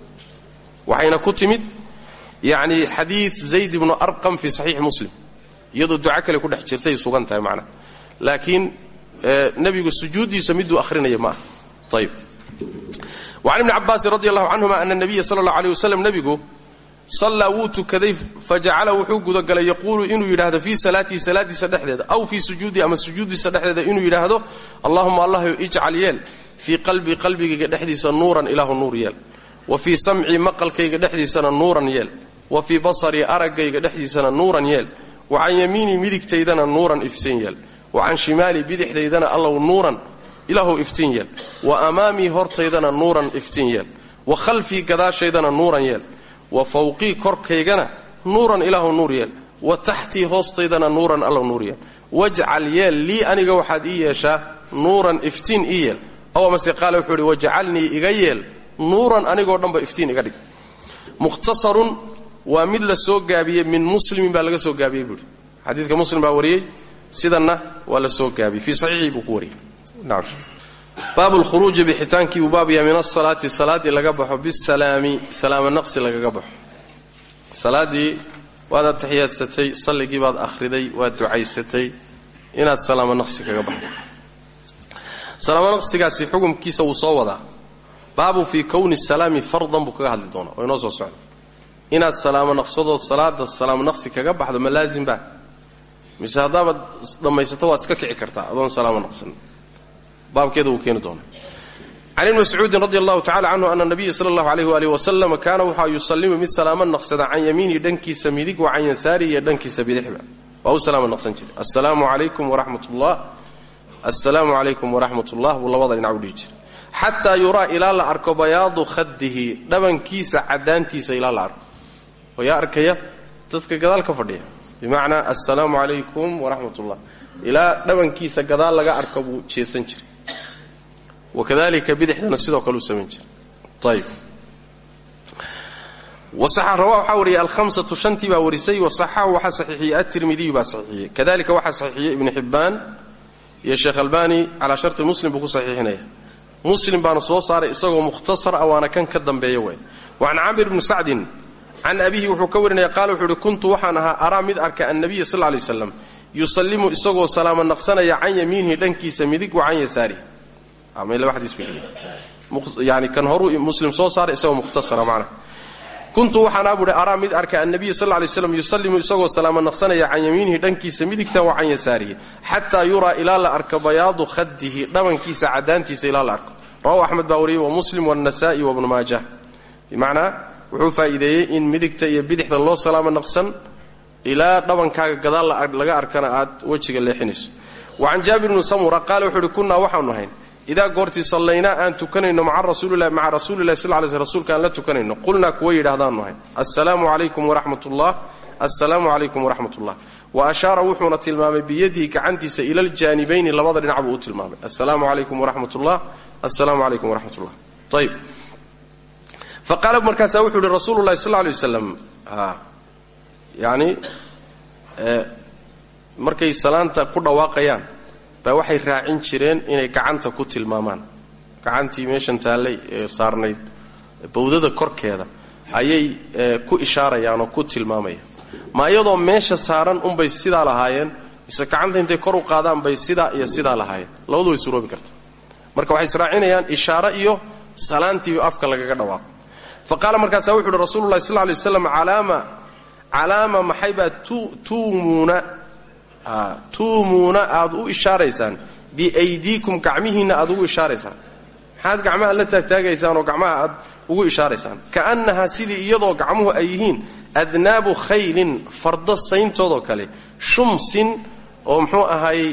waxayna ku timid yacni xadiid zayd ibnu arqam fii saxiixi muslim. Iyadoo duco kale ku dhex jirtay sugan tahay macnaha laakiin nebigu sujuuddiisa miduu wacan ibni cabaasin radi allahu canhuma ana nabiya sala allahu aleyh wasalam nebigu sallaa wuu tukaday fajacala wuxuu gudagalay yaquulu inuu yidhaahdo fii salaatihi salaadiisa dhexdeeda aw fii sujuudihi ama sujuuddiisa dhexdeeda inuu yidhaahdo allahuma allahyo ijcal yeel fii qalbii qalbigayga dhexdiisa nuuran ilaahu nuur yeel wa fii samcii maqalkayga dhexdiisana nuuran yeel wa fii basarii araggayga dhexdiisana nuuran yeel wa can yamiinii midigtaydana nuuran iftiin yeel wa can shimaalii bidixdaydana ilaahu iftiin yeel. Wa amaamii hortaydana nuuran iftiin yeel. Wa khalfii gadaashaydana nuuran yeel. Wa fawqii korkaygana nuuran ilaahu nuur yeel. Wa taxtii hoostaydana nuuran allow nuur yeel. Wajcal yeel lii aniga waxaad ii yeeshaa nuuran iftiin ii yeel. Ow amase qaale wuxuu ihi wajcalnii iga yeel nuuran anigoo dhanba iftiin iga dhig. Mukhtasarun waa mid la soo gaabiyey min muslimin baa laga soo gaabiyey buuhi xadiidka muslim baa wariyey sidanna waa la soo gaabiyey. Fii saxiixii buu baabu lkhuruuji bixitaankii buu baab yahay min asalaati salaaddii laga baxo bisalaami salaamo naqsi lagaga baxo. Salaaddii waad atixiyaadsatay salligii baad akhriday waad ducaysatay inaad salaamo naqsi kaga baxdo. Salaamo naqsigaasi xukumkiisa wuu soo wadaa. Baabu fii kowni salaami fardan buu kaga hadli doonaa oo inoo soo socda inaad salaamo naqsadood salaada salaamo naqsi kaga baxdo ma laazimba mise haddaabaad dhammaysato waad iska kici kartaa adoon salaamo naqsan baabkeeda wuu keeni doona can ibni mascuudin radi allahu tacala canhu ana nabiya sala allahu alayh waalih wasalam kaana waxaa yusalimu mid salaamo naqsada can yamiinihi dhankiisa midig wa can yasaarihi iyo dhankiisa bidixba. Waa naqsan jiray. Assalaamu calaykum waraxmat ullah assalaamu calaykum waraxmat ullah buu labada dhinac u dhihi jiray. Xataa yuraa ilaa la arko bayaadu khadihi dhabankiisa cadaantiisa ilaa la arko. Oo yaa arkaya dadka gadaal fadhiya. Bimacnaa assalaamu calaykum waraxmat ullah ilaa dhabankiisa gadaal laga arko jeesan jiray wakadalika bidixdana sidoo kale u samayn jiray waxaa wariyay alhamsatu shantii baa warisay wasaxahu waxaa saxiixiyey atirmidiyu baa saxiixiyey kadalika waxaa saxiixiyey ibnu xibbaan iyo sheekh albani calaa sharti muslim buu ku saxiixinaya muslim baana soo saaray isagoo mukhtasar ah waana kan ka dambeeya way wacan camir bni sacdin can abihi wuxuu ka warinaya qaala wuxuu ihi kuntu waxaan ahaa araa mid arka annabiya sal lay slam yusallimu isagoo salaamo kuntu waxaan abuuhi araa mid arka annabiya sal lay slam yusallimu isagoo salaamo naqsanaya can yamiinihi dhankiisa midigta wa can yasaarihi xataa yuraa la arko bayaadu khadihi dhabankiisa cadaantiisa ilaa la arko. Rawahu axmed baa wariyey wa muslim wanasa'i wabnu maajah. Bimacnaa wuxuu faa'iideeyey in midigta iyo bidixda loo salaamo naqsan ilaa dhabankaaga gadaal laga arkana aad wejiga leexinayso. Wa can jaabir bni samura qaala wuxuu uhi waxaanu ahayn idaa goortii sallaynaa aan tukanayno maca rasuulilahi maca rasuulilahi sal lay sl rsulka aan la tukanayno. Qulnaa kuwa yidhahdaanu ahayn assalaamu calaykum waraxmat ullah assalaamu calaykum waraxmat ullah wa ashaara wuxuuna tilmaamay biyadihi gacantiisa ila ljaanibayni labada dhinac buu u tilmaamay. Assalaamu calaykum waraxmat ullah assalaamu calaykum waraxmat ullah ayb faqaala markaasaa wuxuu ihi rasuulu lahi sal lay waslam yani markay salaanta ku dhawaaqayaan baa waxay raacin jireen inay gacanta ku tilmaamaan. Gacantii meeshan taallay ee saarnayd bawdada korkeeda ayay ku ishaarayaan oo ku tilmaamayaan. Ma iyadoo meesha saaran unbay sidaa lahaayeen mise gacanta intay kor u qaadaan bay sidaa iyo sidaa lahaayeen. Labadu way suroobi karta. Marka waxay israacinayaan ishaaro iyo salaantii afka lagaga dhawaaqo. Fa qaala markaasaa wuxu uhi rasuululahi sal lay waslam calaama maxaybaa tuumuuna tuumuuna aad u ishaaraysaan. Biaydiikum gacmihiinna aad ugu ishaaraysaan. Maxaad gacmaha la taagtaagaysaan oo gacmaha aad ugu ishaaraysaan? Kaannahaa sidii iyadoo gacmuhu ay yihiin adnaabu khaylin fardo sayntoodoo kale. Shumsin oo muxuu ahaayey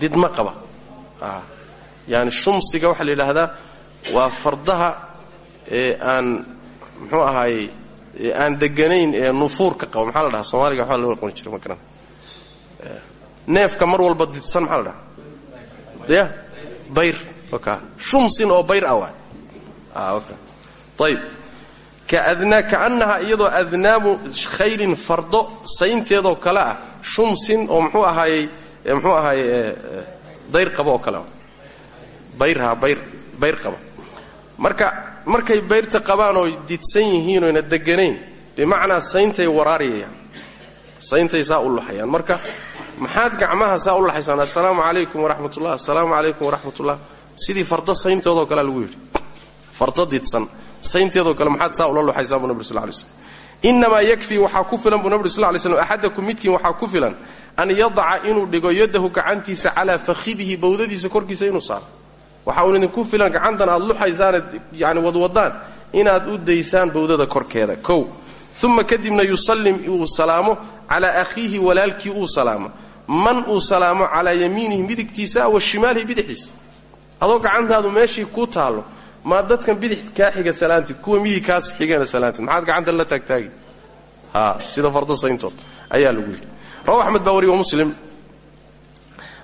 didmo qaba. Yani shumsiga waxaa la yidhaahdaa waa fardaha aan muxuu ahaayey aan deganayn ee qaba. Maxaa la dhahaa soomaaliga waxbaa loo aqooni jira ma garan neefka mar walba didsan maxaa la dhahaa? Ya? Bayr. Shumsin oo bayr ah waay. Oka ayib kaannaha iyadoo adnaabu khaylin fardo saynteedoo kale ah shumsin oo mxuu ahaayey mxuu ahaayey dayr qaba oo kale. Bayrha bayr qaba marka markay bayrta qabaan oo didsan yihiin oyna deganayn bimacnaa sayntay waraariyayaan. Sayntay saa u marka maxaad gacmaha saa u laxaysaan assalaamu calaykum waraxmatullah. Assalaamu calaykum waraxmatullah. Sidii fardo sayntoodoo kalea lagu yidhi. Fardo didsan saynteedoo kale maxaad saa ula luxaysaa buu nabri sal lay slm inamaa yakfii waxaa ku filan buu nabri sl lay slm axadakum midkiin waxaa ku filan an yadaca inuu dhigo yadahu gacantiisa calaa fakhidihi bawdadiisa korkiisa inuu saaro. Waxa uun idinku filan gacantan aad luxaysaanad yani wadwadaan inaad u daysaan bawdada korkeeda. Kow. Uma kadibna yusallim uu salaamo calaa akhiihi walaalkii uu salaamo man uu salaamo calaa yamiinihi midigtiisa wa shimaalihi bidixdiisa. Adoo gacantaadu meeshii ku taallo maa dadkan bidix kaa xiga salaantid kuwa midig kaas xigana salaantid maxaad gacanta la taagtaagi? Ha sida fardo sayntood ayaa lagu yidhi. Rawa axmed baa wariy wa muslim.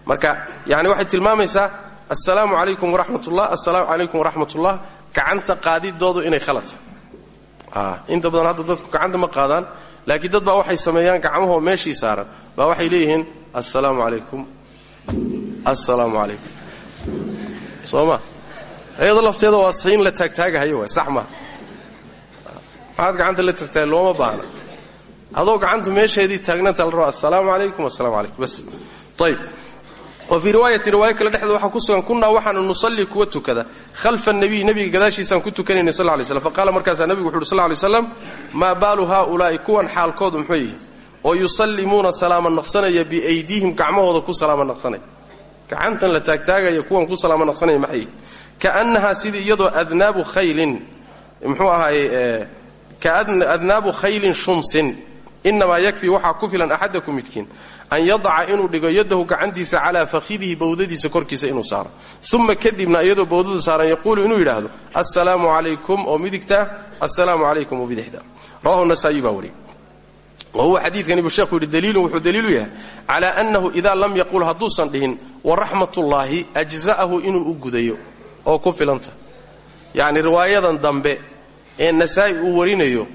Marka yani waxay tilmaamaysaa assalaamu calaykum waraxmatullah assalaamu calaykum waraxmatullah gacanta qaadidoodu inay khalad tahay. Inta badan hadda dadku gacanta ma qaadaan laakiin dad baa waxay sameeyaan gacmahoo meeshii saaran baa waxay leeyihiin assalaamu calaykum assalaamu calaykum soo ma? Lafteeda waa sayn la taagtaagahayo waay sax maa gacanta la taagtaagay looma baahna. Adoo gacanta meesheedii taagnanta la rabo assalaamu calaykum assalaamu calaykum bas. Ayb wa fii riwaayati riwaayo kale dhexdeeda waxaa ku sugan kunnaa waxaanu nusalli kuwa tukada khalfa nabiy nebiga gadaashiisaan ku tukanaynay sal lay slm faqaala markaasaa nebigu wuxu uhi sl lay slam maa baalu haaulaa'i kuwan xaalkoodu muxuu yihi oo yusallimuuna salaama naqsanaya biaydiihim gacmahooda ku salaama naqsanaya. Gacantan la taagtaagaya kuwan ku salaama naqsanaya maxay? Kaannahaa sidii iyadoo adnaabu khaylin muxuu ahaaye kaadnaabu khaylin shumsin. Inamaa yakfii waxaa ku filan axadakum midkiin an yadaca inuu dhigo yadahu gacantiisa calaa fakhidihi bawdadiisa korkiisa inuu saaro. Uma kadibna iyadoo bawdada saaran yaquulu inuu yidhaahdo assalaamu calaykum oo midigta assalaamu calaykum oo bidixda. Rawahu nasaa'i baa wariyey wa huwa xadiidkani buu sheekhu yidhi daliilun wuxuu daliilu yahay calaa annahu idaa lam yaqul hadduusan dhihin waraxmatullaahi ajza'ahu inuu u gudayo oo ku filanta yacni riwaayadan dambe ee nasaa'i uu warinayo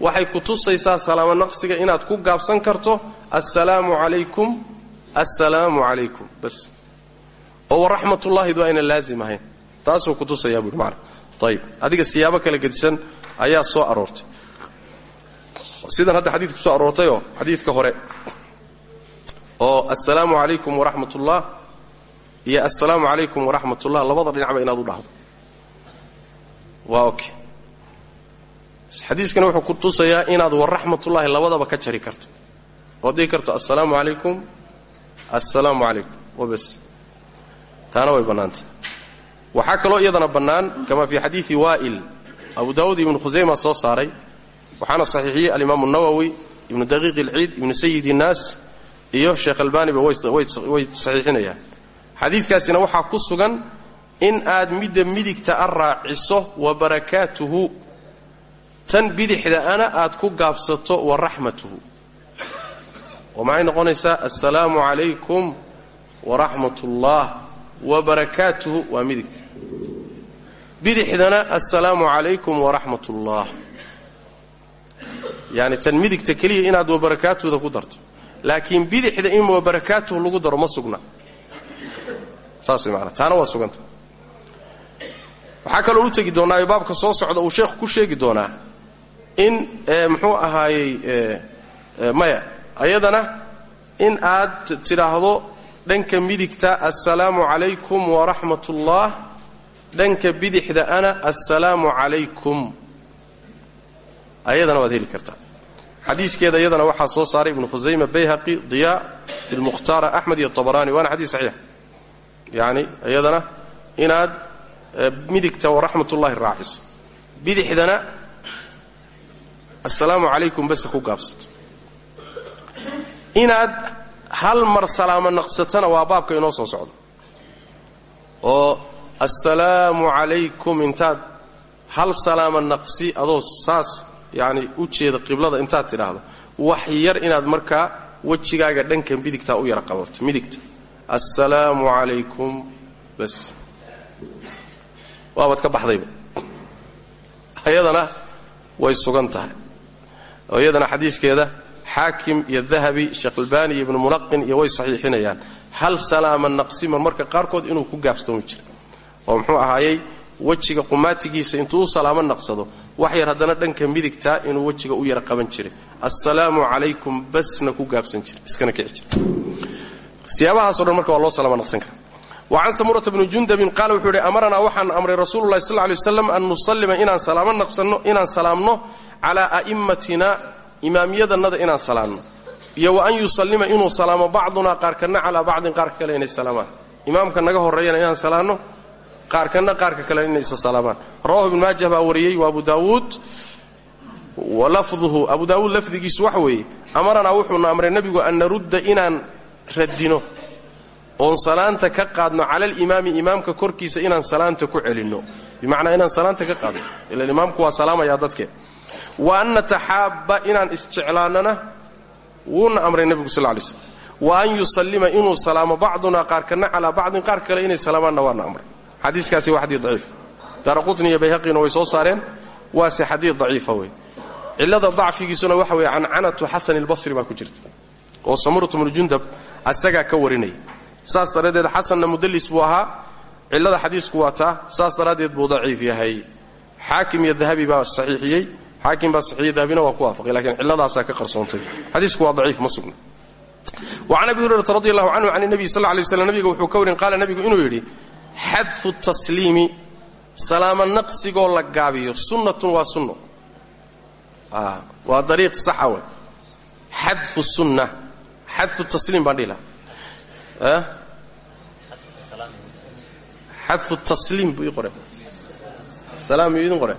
waxay ku tusaysaa salaamo naqsiga inaad ku gaabsan karto assalaamu calaykum assalaamu calaykum bas oo waraxmatullaahidu ayna laazim ahayn taasuu ku tusayaa buuhi macana ayib adiga siyaabo kala gedisan ayaa soo aroortay sidan hadda xadiidku soo aroortayoo xadiidka hore oo assalaamu calaykum waraxmatullah iyo assalaamu calaykum waraxmatullah labada dhinacba inaad u dhahdo. Waa oke xadiiskani wuxuu ku tusayaa inaad waraxmatullaahi labadaba ka jari karto. Ood dhihi karto assalaamu calaykum assalaamu calaykum wabas taana way bannaantay. Waxaa kaloo iyadana bannaan kama fii xadiidi waa'il abu daawuud ibnu khusayma soo saaray waxaana saxiixiyey alimaamu nawowi ibnu daqiiq ilciid ibnu sayid innaas iyo sheekh albaaniba way saxiixinayaan. Xadiidkaasina waxaa ku sugan in aad midda midigta a raaciso wa barakaatuhu. Tan bidixda ana aad ku gaabsato wa raxmatuhu. Oo maxay noqonaysaa? Assalaamu calaykum waraxmat ullah wa barakaatuhu waa midigta. Bidixdana assalaamu yani tan midigta keliya inaad wabarakaatuhda ku darto. Laakiin bidixda in wabarakaatuhu lagu daro ma sugna. Saas maanaa taana waa suganta. Waxaa kaloo u tegi doonaa baabka soo socda uu sheekhu ku sheegi doonaa in muxuu ahaayey maya ayadana in aad tidhaahdo dhanka midigta assalaamu calaykum waraxmat ullah dhanka bidixda ana assalaamu calaykum. Ayadana waad heli kartaa xadiiskeeda iyadana waxaa soo saaray ibnu khusayma bayhaqi diyaa ilmukhtaara axmed iyo tabaraani. Waana xadiis saxiix yacni iyadana inaad midigta waraxmat ullahi raaciso. Bidixdana assalaamu calaykum base ku gaabsato. Inaad hal mar salaamo naqsatana waa baabka inoo soo socdo. Oo assalaamu calaykum intaad hal salaamo naqsi adoo saas yacni u jeeda qiblada intaad tidhaahdo wax yar inaad markaa wejigaaga dhanka midigtaa u yara qabato midigta. Assalaamu calaykum bas. Waabaad ka baxdayba. Ayadana way sugan tahay. Oo xadiiskeeda xaakim iyo dahabi sheekh albaani iyo ibnu mulaqin iyo way saxiixinayaan. Hal salaama naqsima marka qaarkood inuu ku gaabsoomi jira oo muxuu ahaayey wejiga qumaatigiisa intuu u salaamo naqsado wax yar haddana dhanka midigta inuu wejiga u yara qaban jiray. Assalaamu calaykum basna ku gaabsan jira iskana kici jira siyaabahaasoo dhan marka waa loo salaamo naqsan kara wa can samurata bni jundabin qaala wuxuu yidhi amaranaa waxaan amray rasuululahi sal lay waslam an nusallima inaan salaamo naqsanno inaan salaamno calaa a'immatina imaamiyadannada inaan salaamno iyo wa an yusallima inuu salaamo bacdunaa qaarkanna calaa bacdin qaarka kale inay salaamaan. Imaamka naga horreeyana inaan salaanno qaarkanna qaarka kale inay isa salaamaan rawahu ibn maajah baa wariyey wa abu daawuud. Wa lafduhu abu daawuud lafdigiisu waxa weeye amaranaa wuxuuna amray nebigu an narudda inaan radino oon salaanta ka qaadno cala alimaami imaamka korkiisa inaan salaanta ku celinno. Bimacnaa inaan salaanta ka qaadno. Ilan imaamku waa salaamayaa dadke. Wa an nataxaabba inaan isjeclaannana wuuna amray nebigu sal lay slm wa an yusallima inuu salaamo bacdunaa qaarkanna calaa bacdin qaar kale inay salaamaanna waana amray xadiiskaasi waa xadiid daciif. Daaraqutni iyo bayhaqina way soo saareen. Waase xadiid daciifa wey. Cillada dacfigiisuna waxa weeye cancanatu xasan ilbasri baa ku jirta oo samuratu bnu jundab asagaa ka warinaya saas daraaddeed xasanna mudallis buu ahaa. Cillada xadiisku waa taa. Saas daraaddeed buu daciif yahay. Xaakim iyo dahabi baa saxiixiyey. Xaakim baa saxiixiy dahabina ku waafaqay lakiin cilladaasaa ka qarsoontay xadiisku waa daciif ma sugna. Abi hurayrata radi allahu canhu can nebiy sal lay slam nabiga wuxuu ka warin qaala nebigu inuu yidhi xadfu tasliimi salaamo naqsigoo la gaabiyo. Sunnatun waa sunno. Waa dariiq saxa we xadfu sunna. Tasliim baan dhihi laha xadfu tasliim buu qore salaam iyuu idin qore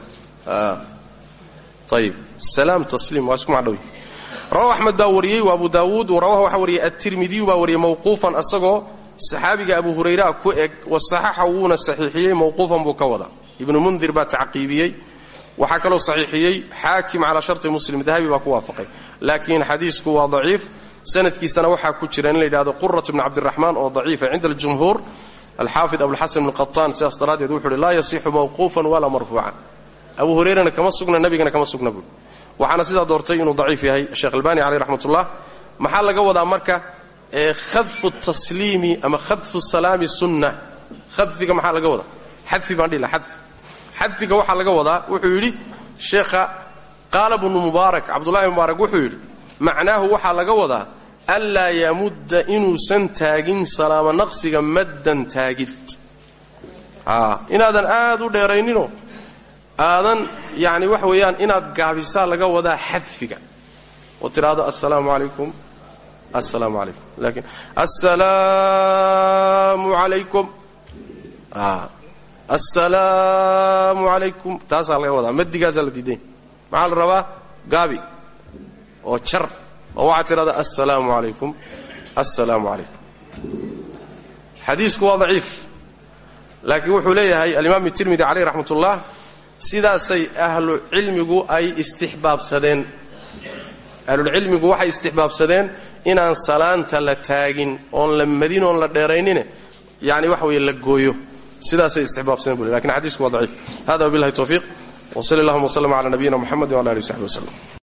ayib salaam tasliim waa isku macdhowy rawahu axmed baa wariyey wa abu daawuud rawahu waxaa wariyey atirmidiyu baa wariyey mawquufan asagoo saxaabiga abu hurayra ku eg wasaxaxa wuuna saxiixiyey mawquufan buu ka wada ibnu mundir baa tacqiibiyey waxaa kaloo saxiixiyey xaakim calaa sharti muslim dahabi baa ku waafaqay. Laakiin xadiisku waa daciif sanadkiisana waxaa ku jira in la yidhahdo qurat bni oo daciifa cinda aljumhuur alxaafid abulxasan bn qataan sidaas daraaddeed wuxu uhi laa yasixu mawquufan walaa abu hurayrana kama sugna nebigana kama sugna buui waxaana sidaa doortay inuu daciif yahay sheekh albani caleyh raxmatullah. Maxaa laga wadaa marka khadfu tasliimi ama khadfu salaami sunna. Khadfiga maxaa laga wadaa? Xadfi baan dhihi laha xadfi. Xadfiga waxaa laga wadaa wuxuu yidhi sheekha qaala bnu mubaarak cabdullahi mubaarak wuxuu yidhi macnaahu waxaa laga wadaa anlaa yamudda inuusan taagin salaamo naqsiga maddan taagid. Inaadan aad u dheerayninoo aadan yani waxa weeyaan inaad gaabisaa laga wadaa xadfiga. Oo tidhaahdo assalaamu calaykum assalaamu calaykum laakiin assalaamu calaykum assalaamu calaykum taasaa laga wadaa. Madigaasaa la diiday. Maxaa la gaabi. Oo jar oo waxaad tidhahdaa assalaamu calaykum assalaamu calaykum xadiisku waa laakiin wuxuu leeyahay alimaam tirmidi caleyh raxmat ullah sidaasay ahlu cilmigu ay istixbaabsadeen. Ahlulcilmigu waxay istixbaabsadeen inaan salaanta la taagin oon la madin oon la dheeraynine yani waxa weye la gooyo. Sidaasay istixbaabsadeen bu laakiin xadiisku waa daciif. Hada wabillahi towfiiq wsali allahuma wslm cala nabiyina mxamedi wala alih w saxbi waslem